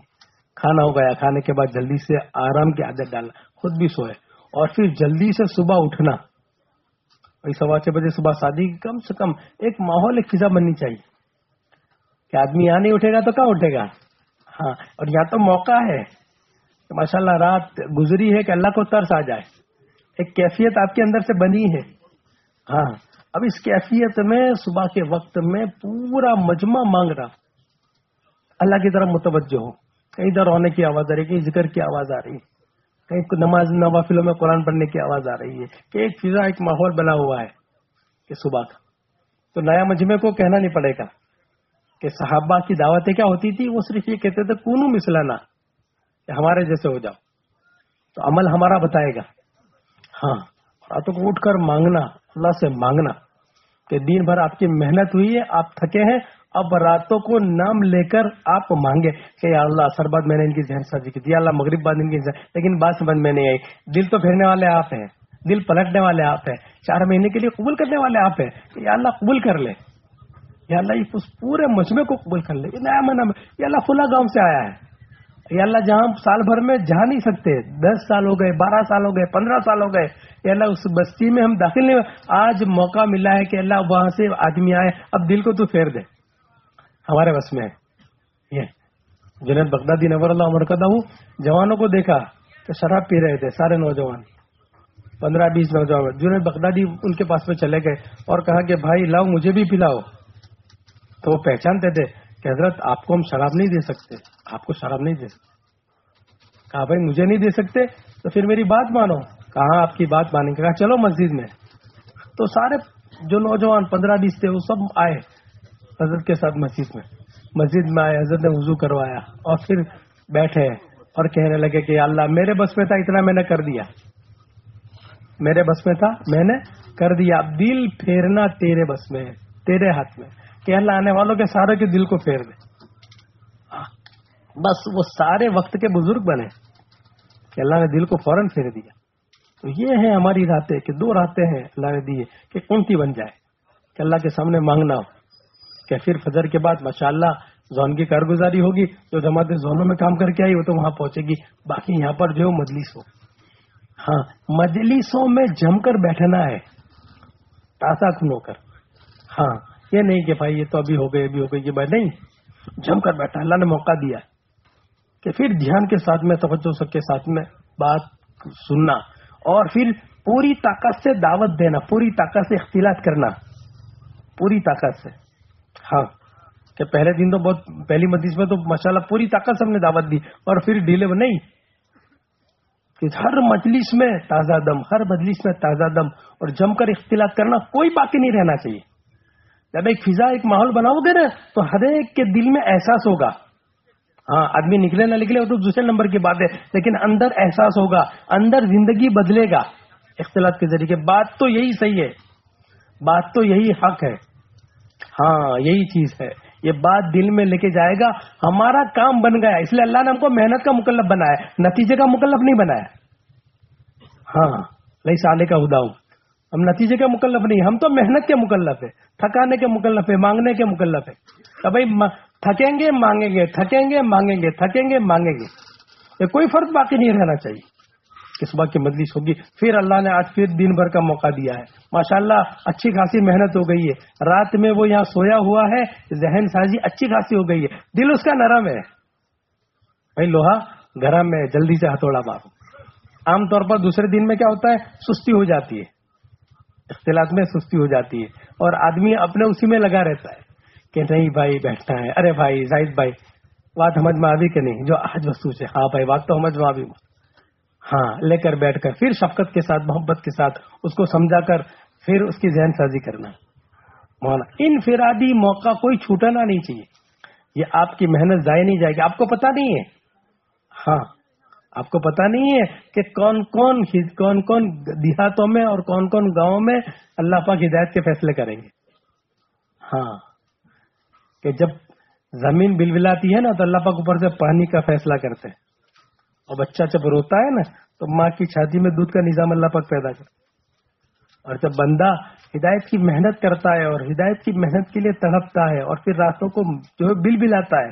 A: کھانا ہو گیا۔ کھانے کے بعد جلدی سے آرام کی عادت ڈالنا۔ خود بھی سوئے۔ اور پھر جلدی سے صبح اٹھنا۔ سوا چھ بجے صبح شادی کم سے کم ایک ماحول، ایک فضا بننی چاہیے۔ کہ آدمی یہاں نہیں اٹھے گا تو کہاں اٹھے گا؟ ہاں اور یہاں تو موقع ہے۔ کہ ماشاء اللہ رات گزری ہے کہ اللہ کو ترس آ جائے۔ ایک کیفیت آپ کے اندر سے بنی ہے۔ ہاں۔ اب اس کیفیت میں صبح کے وقت میں پورا مجمع مانگ رہا اللہ کی طرف متوجہ ہو کہیں ادھر رونے کی آواز آ رہی ہے کہیں ذکر کی آواز آ رہی ہے۔ کہیں نماز نوافلوں میں قرآن پڑھنے کی آواز آ رہی ہے۔ کہ ایک فضا ایک ماحول بنا ہوا ہے کہ صبح کا۔ تو نیا مجمع کو کہنا نہیں پڑے گا۔ کہ صحابہ کی دعوتیں کیا ہوتی تھی؟ وہ صرف یہ کہتے تھے کونو مسلانا کہ ہمارے جیسے ہو جاؤ۔ تو عمل ہمارا بتائے گا۔ ہاں راتوں کو اٹھ کر مانگنا، اللہ سے مانگنا کہ دن بھر آپ کی محنت ہوئی ہے، آپ تھکے ہیں، اب راتوں کو نام لے کر آپ مانگے کہ یا اللہ، سر بعد میں نے ان کی ذہن سازی کی تھی اللہ، مغرب بعد ان کی ذہن، لیکن بات سمجھ میں نہیں آئی۔ دل تو پھیرنے والے آپ ہیں، دل پلٹنے والے آپ ہیں، چار مہینے کے لیے قبول کرنے والے آپ ہیں، کہ یا اللہ قبول کر لے۔ یا اللہ، اس پورے مجمے کو قبول کر لے۔ یہ نیا مہینہ یہ اللہ فلا گاؤں سے آیا ہے۔ یہ اللہ جہاں سال بھر میں جا نہیں سکتے، دس سال ہو گئے، بارہ سال ہو گئے، پندرہ سال ہو گئے، یہ اللہ اس بستی میں ہم داخل نہیں ہوئے۔ آج موقع ملا ہے کہ اللہ وہاں سے آدمی آئے۔ اب دل کو تو پھیر دے۔ ہمارے بس میں یہ جنید بغدادی نور اللہ عمر ہوں جوانوں کو دیکھا کہ شراب پی رہے تھے سارے نوجوان۔ پندرہ، بیس نوجوان۔ جنید بغدادی ان کے پاس میں چلے گئے اور کہا کہ بھائی لاؤ، مجھے بھی پلاؤ۔ تو وہ پہچانتے تھے کہ حضرت آپ کو ہم شراب نہیں دے سکتے۔ آپ کو شراب نہیں دے سکتے کہا، بھائی، مجھے نہیں دے سکتے، تو پھر میری بات مانو۔ کہاں آپ کی بات مانیں گے۔ کہا، چلو مسجد میں۔ تو سارے جو نوجوان پندرہ بیس تھے، وہ سب آئے حضرت کے ساتھ مسجد میں۔ مسجد میں آئے، حضرت نے وضو کروایا اور پھر بیٹھے اور کہنے لگے کہ اللہ، میرے بس میں تھا، اتنا میں نے کر دیا۔ میرے بس میں تھا، میں نے کر دیا۔ دل پھیرنا تیرے بس میں تیرے ہاتھ میں کہ اللہ آنے والوں کے سارے کے دل کو پھیر دے۔ بس وہ سارے وقت کے بزرگ بنے کہ اللہ نے دل کو فوراً پھیر دیا۔ تو یہ ہے ہماری راتیں کہ دو راتیں ہیں اللہ نے دیے کہ کون سی بن جائے، کہ اللہ کے سامنے مانگنا ہو، کہ پھر فجر کے بعد ماشاءاللہ زون کی کارگزاری ہوگی، جو جماعتیں زونوں میں کام کر کے آئی وہ تو وہاں پہنچے گی، باقی یہاں پر جو مجلس ہو۔ ہاں مجلسوں میں جم کر بیٹھنا ہے، تازہ کن کر۔ ہاں یہ نہیں کہ بھائی یہ تو ابھی ہو گئے، ابھی ہو گئی یہ بھائی نہیں۔ جم کر بیٹھا اللہ نے موقع دیا۔ ہے کہ پھر دھیان کے ساتھ میں، توجہ سب کے ساتھ میں بات سننا اور پھر پوری طاقت سے دعوت دینا، پوری طاقت سے اختلاط کرنا، پوری طاقت سے۔ ہاں کہ پہلے دن تو بہت، پہلی مجلس میں تو ماشاءاللہ پوری طاقت سے ہم نے دعوت دی اور پھر ڈیلے میں نہیں۔ کہ ہر مجلس میں تازہ دم، ہر مجلس میں تازہ دم اور جم کر اختلاط کرنا کوئی باقی نہیں رہنا چاہیے۔ جب ایک فضا، ایک ماحول بناؤ گے نا، تو ہر ایک کے دل میں احساس ہوگا۔ ہاں آدمی نکلے نہ نکلے وہ تو دوسرے نمبر کی بات ہے، لیکن اندر احساس ہوگا، اندر زندگی بدلے گا۔ اختلاط کے ذریعے، بات تو یہی صحیح ہے۔ بات تو یہی حق ہے۔ ہاں یہی چیز ہے۔ یہ بات دل میں لے کے جائے گا۔ ہمارا کام بن گیا، اس لیے اللہ نے ہم کو محنت کا مکلف بنایا نتیجے کا مکلف نہیں بنایا۔ ہاں لئی سالے کا ہدا ہوں ہم نتیجے کے مکلف نہیں، ہم تو محنت کے مکلف ہے تھکانے کے مکلف ہے مانگنے کے مکلف ہے بھائی تھکیں گے، مانگیں گے، تھکیں گے، مانگیں گے، تھکیں گے، مانگیں گے۔ یہ کوئی فرق باقی نہیں رہنا چاہیے۔ کس بات کی مجلس ہوگی۔ پھر اللہ نے آج پھر دن بھر کا موقع دیا ہے۔ ماشاءاللہ اچھی خاصی محنت ہو گئی ہے۔ رات میں وہ یہاں سویا ہوا ہے، ذہن سازی اچھی خاصی ہو گئی ہے۔ دل اس کا نرم ہے۔ بھائی لوہا گرم ہے، جلدی سے ہتھوڑا مارو۔ عام طور پر دوسرے دن میں کیا ہوتا ہے؟ سستی ہو جاتی ہے۔ اختلاط میں سستی ہو جاتی ہے۔ اور آدمی اپنے اسی میں لگا رہتا ہے۔ کہ نہیں بھائی بیٹھنا ہے۔ ارے بھائی، زاہد بھائی، بات سمجھ میں آبی کہ نہیں؟ جو آج وسو سے ہاں بھائی، بات تو سمجھ میں آبی ہاں لے کر بیٹھ کر، پھر شفقت کے ساتھ، محبت کے ساتھ اس کو سمجھا کر، پھر اس کی ذہن سازی کرنا۔ مولانا، انفرادی موقع کوئی چھوٹنا نہیں چاہیے۔ یہ آپ کی محنت ضائع نہیں جائے گی۔ آپ کو پتا نہیں ہے۔ ہاں آپ کو پتا نہیں ہے کہ کون کون کون کون دیہاتوں میں اور کون کون گاؤں میں اللہ پاک ہدایت کے فیصلے کریں گے۔ ہاں۔ کہ جب زمین بل بلاتی ہے نا تو اللہ پاک اوپر سے پانی کا فیصلہ کرتے ہیں۔ اور بچہ جب روتا ہے نا تو ماں کی چھاتی میں دودھ کا نظام اللہ پاک پیدا کرتا اور جب بندہ ہدایت کی محنت کرتا ہے اور ہدایت کی محنت کے لیے تڑپتا ہے اور پھر راتوں کو جو ہے بل بلاتا ہے،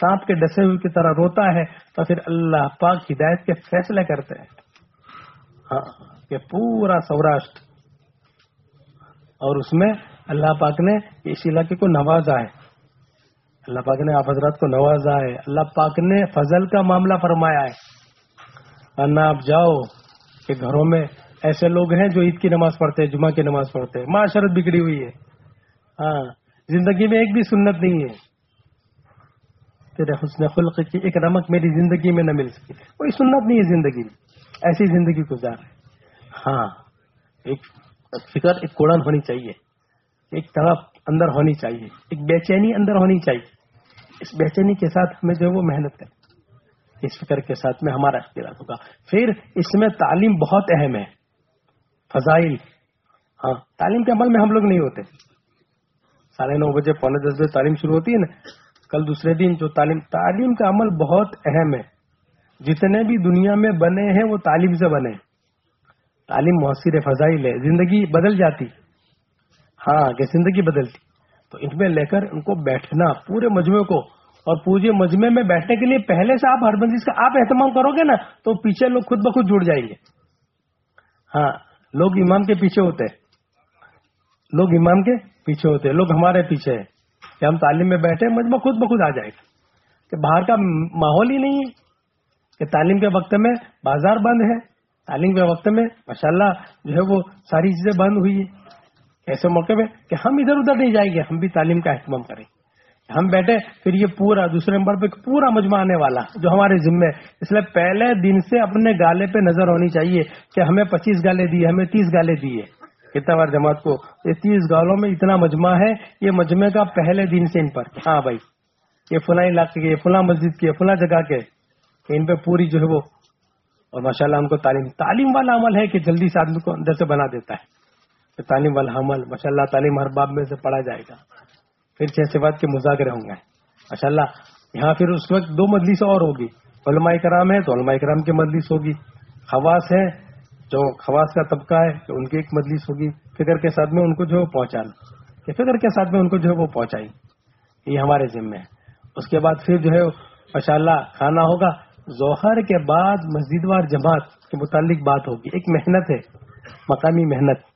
A: سانپ کے ڈسے ہوئے کی طرح روتا ہے، تو پھر اللہ پاک ہدایت کے فیصلے کرتے ہیں۔ ہاں کہ پورا سوراشٹر۔ اور اس میں اللہ پاک نے اس علاقے کو نوازا ہے۔ اللہ پاک نے آپ حضرات کو نوازا ہے۔ اللہ پاک نے فضل کا معاملہ فرمایا ہے۔ ورنہ آپ جاؤ کہ گھروں میں ایسے لوگ ہیں جو عید کی نماز پڑھتے ہیں، جمعہ کی نماز پڑھتے ہیں۔ معاشرت بگڑی ہوئی ہے۔ ہاں زندگی میں ایک بھی سنت نہیں ہے۔ تیرے حسن خلق کی ایک نمک میری زندگی میں نہ مل سکے کوئی سنت نہیں ہے زندگی میں۔ ایسی زندگی گزار۔ ہے ہاں ایک فکر، ایک کوڑن ہونی چاہیے۔ ایک طرف اندر ہونی چاہیے۔ ایک بے چینی اندر ہونی چاہیے۔ اس بے چینی کے ساتھ ہمیں جو ہے وہ محنت کریں اس فکر کے ساتھ میں ہمارا اختلاف ہوگا۔ پھر اس میں تعلیم بہت اہم ہے۔ فضائل۔ ہاں تعلیم کے عمل میں ہم لوگ نہیں ہوتے۔ ساڑھے نو بجے، پونے دس بجے تعلیم شروع ہوتی ہے نا۔ کل دوسرے دن جو تعلیم تعلیم کا عمل بہت اہم ہے۔ جتنے بھی دنیا میں بنے ہیں، وہ تعلیم سے بنے۔ تعلیم مؤثر فضائل ہے۔ زندگی بدل جاتی۔ ہاں کہ زندگی بدلتی۔ تو ان میں لے کر ان کو بیٹھنا، پورے مجموعے کو۔ اور پورے مجمے میں بیٹھنے کے لیے پہلے سے آپ ہر بندی کا آپ اہتمام کرو گے نا، تو پیچھے لوگ خود بخود جڑ جائیں گے۔ ہاں لوگ امام کے پیچھے ہوتے۔ لوگ امام کے پیچھے ہوتے، لوگ ہمارے پیچھے ہیں۔ کہ ہم تعلیم میں بیٹھے مجمع خود بخود آ جائے گا۔ کہ باہر کا ماحول ہی نہیں ہے۔ کہ تعلیم کے وقت میں بازار بند ہے۔ تعلیم کے وقت میں ماشاءاللہ جو ہے وہ ساری چیزیں بند ہوئی ہے ایسے موقع میں کہ ہم ادھر ادھر نہیں جائیں گے، ہم بھی تعلیم کا اہتمام کریں۔ ہم بیٹھے، پھر یہ پورا، دوسرے نمبر پہ پورا مجمع آنے والا جو ہمارے ذمے اس لیے پہلے دن سے اپنے گالے پہ نظر ہونی چاہیے کہ ہمیں پچیس گالے دیے، ہمیں تیس گالے دیے۔ اتوار جماعت کو، یہ تیس گالوں میں اتنا مجمع ہے، یہ مجمع کا پہلے دن سے ان پر۔ ہاں بھائی، یہ فلاں علاقے کے فلاں مسجد کے فلاں جگہ کے۔ ان پہ پوری جو ہے وہ، اور ماشاء اللہ ان کو تعلیم تعلیم والا عمل ہے کہ جلدی سے آدمی کو اندر سے بنا دیتا ہے۔ تعلیم والحمل ماشاء اللہ تعلیم ہر باب میں سے پڑھا جائے گا۔ پھر چھ صفات کے مذاکرے ہوں گے۔ ماشاء اللہ یہاں پھر اس وقت دو مجلس اور ہوگی۔ علماء کرام ہے تو علماء کرام کی مجلس ہوگی۔ خواص ہے جو خواص کا طبقہ ہے ان کی ایک مجلس ہوگی۔ فکر کے ساتھ میں ان کو جو ہے پہنچانا۔ کہ فکر کے ساتھ میں ان کو جو ہے وہ پہنچائی۔ یہ ہمارے ذمے ہے۔ اس کے بعد پھر جو ہے ماشاء اللہ کھانا ہوگا۔ ظہر کے بعد مسجد وار جماعت کے متعلق بات ہوگی۔ ایک محنت ہے، مقامی محنت۔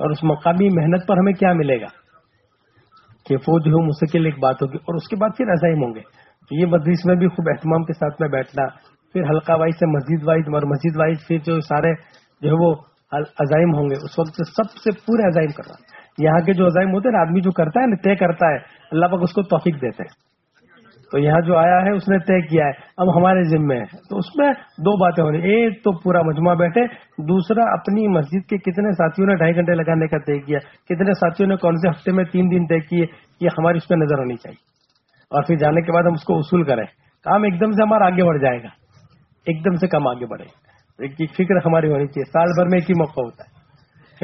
A: اور اس مقامی محنت پر ہمیں کیا ملے گا؟ کہ وہ جو ہے مستقل ایک بات ہوگی، اور اس کے بعد پھر عزائم ہوں گے۔ یہ مجلس میں بھی خوب اہتمام کے ساتھ میں بیٹھنا، پھر حلقہ وائز سے مسجد وائز، اور مسجد وائز پھر جو سارے جو ہے وہ عزائم ہوں گے، اس وقت سب سے پورے عزائم کرنا۔ یہاں کے جو عزائم ہوتے ہیں، نا، آدمی جو کرتا ہے، نا، طے کرتا ہے، اللہ پاک اس کو توفیق دیتے ہیں۔ تو یہاں جو آیا ہے، اس نے طے کیا ہے، اب ہمارے ذمے ہے۔ تو اس میں دو باتیں ہو رہی ایک تو پورا مجموعہ بیٹھے، دوسرا اپنی مسجد کے کتنے ساتھیوں نے ڈھائی گھنٹے لگانے کا طے کیا، کتنے ساتھیوں نے کون سے ہفتے میں تین دن طے کیے، یہ ہماری اس پہ نظر ہونی چاہیے۔ اور پھر جانے کے بعد ہم اس کو اصول کریں۔ کام ایک دم سے ہمارا آگے بڑھ جائے گا، ایک دم سے کم آگے بڑھے ایک فکر ہماری ہونی چاہیے، سال بھر میں ایک ہی موقع ہوتا ہے۔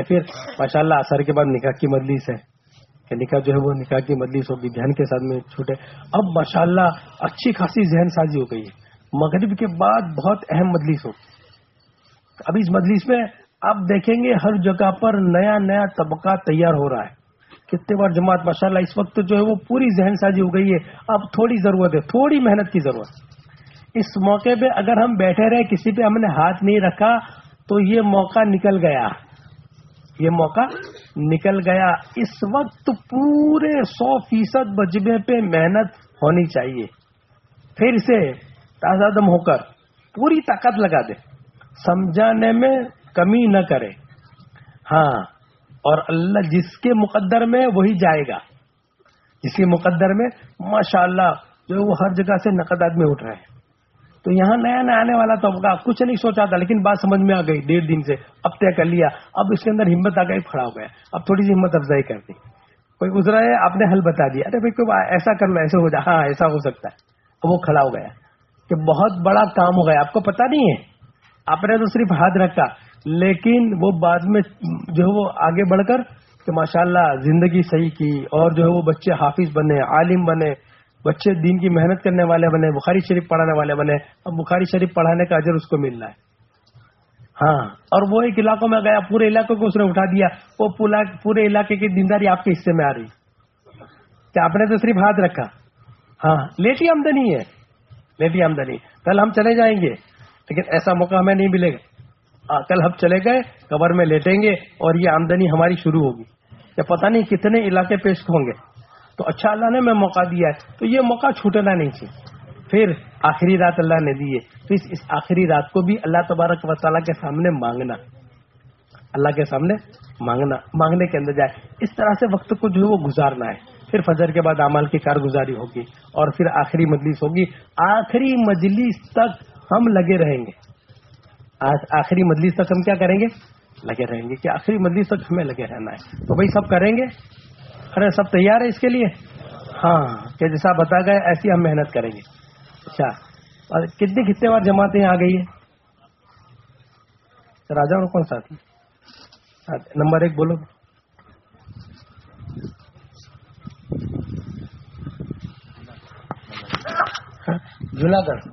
A: پھر ماشاء اللہ اثر کے بعد نکاح کی مجلس ہے۔ کہ نکاح جو ہے وہ نکاح کی مجلس ہوگی دھیان کے ساتھ میں چھوٹے۔ اب ماشاء اللہ اچھی خاصی ذہن سازی ہو گئی ہے۔ مغرب کے بعد بہت اہم مجلس ہوگی اب اس مجلس میں آپ دیکھیں گے ہر جگہ پر نیا نیا طبقہ تیار ہو رہا ہے۔ کتنے بار جماعت ماشاء اللہ اس وقت جو ہے وہ پوری ذہن سازی ہو گئی ہے۔ اب تھوڑی ضرورت ہے، تھوڑی محنت کی ضرورت۔ اس موقع پہ اگر ہم بیٹھے رہے، کسی پہ ہم نے ہاتھ نہیں رکھا، تو یہ موقع نکل گیا۔ یہ موقع نکل گیا۔ اس وقت پورے سو فیصد بجبے پہ محنت ہونی چاہیے۔ پھر سے تازہ دم ہو کر پوری طاقت لگا دے۔ سمجھانے میں کمی نہ کرے۔ ہاں اور اللہ جس کے مقدر میں وہی جائے گا۔ جس کے مقدر میں ماشاء اللہ جو وہ ہر جگہ سے نقد آدمی اٹھ رہے ہیں۔ تو یہاں نیا نیا آنے والا تو کچھ نہیں سوچا تھا، لیکن بات سمجھ میں آ گئی، ڈیڑھ دن سے اب طے کر لیا۔ اب اس کے اندر ہمت آ گئی کھڑا ہو گیا۔ اب تھوڑی سی ہمت افزائی کر دی۔ کوئی گزرا ہے؟ آپ نے حل بتا دیا۔ ارے بھائی ایسا کر لو ایسے ہو جائے ہاں ایسا ہو سکتا ہے۔ اب وہ کھڑا ہو گیا۔ کہ بہت بڑا کام ہو گیا۔ آپ کو پتا نہیں ہے۔ آپ نے تو صرف ہاتھ رکھا۔ لیکن وہ بعد میں جو ہے وہ آگے بڑھ کر کہ ماشاء اللہ زندگی صحیح کی اور جو ہے وہ بچے حافظ بنے، عالم بنے۔ بچے دین کی محنت کرنے والے بنے، بخاری شریف پڑھانے والے بنے، اب بخاری شریف پڑھانے کا اجر اس کو مل رہا ہے۔ ہاں اور وہ ایک علاقوں میں گیا، پورے علاقے کو اس نے اٹھا دیا۔ وہ پورے علاقے کی دینداری آپ کے حصے میں آ رہی۔ کیا آپ نے تو صرف ہاتھ رکھا؟ ہاں لیٹی آمدنی ہے۔ لیٹی آمدنی۔ کل ہم چلے جائیں گے، لیکن ایسا موقع ہمیں نہیں ملے گا۔ ہاں، کل ہم چلے گئے کور میں لیٹیں گے اور یہ آمدنی ہماری شروع ہوگی۔ یا پتہ نہیں کتنے علاقے پیش ہوں گے۔ تو اچھا اللہ نے میں موقع دیا ہے۔ تو یہ موقع چھوٹنا نہیں چاہیے پھر آخری رات اللہ نے دی ہے۔ تو اس آخری رات کو بھی اللہ تبارک و تعالیٰ کے سامنے مانگنا۔ اللہ کے سامنے مانگنا مانگنے کے اندر جائے۔ اس طرح سے وقت کو جو ہے وہ گزارنا ہے۔ پھر فجر کے بعد امال کی کارگزاری ہوگی اور پھر آخری مجلس ہوگی۔ آخری مجلس تک ہم لگے رہیں گے۔ آخری مجلس تک ہم کیا کریں گے؟ لگے رہیں گے کہ آخری مجلس تک ہمیں لگے رہنا ہے۔ تو بھائی سب کریں گے؟ ارے سب تیار ہے اس کے لیے؟ ہاں کہ جیسا بتا گئے، ایسی ہم محنت کریں گے۔ اچھا اور کتنے کتنے بار جماعتیں آ گئی ہے راجا اور کون ساتھی نمبر ایک بولو۔ ہاں، جونا گڑھ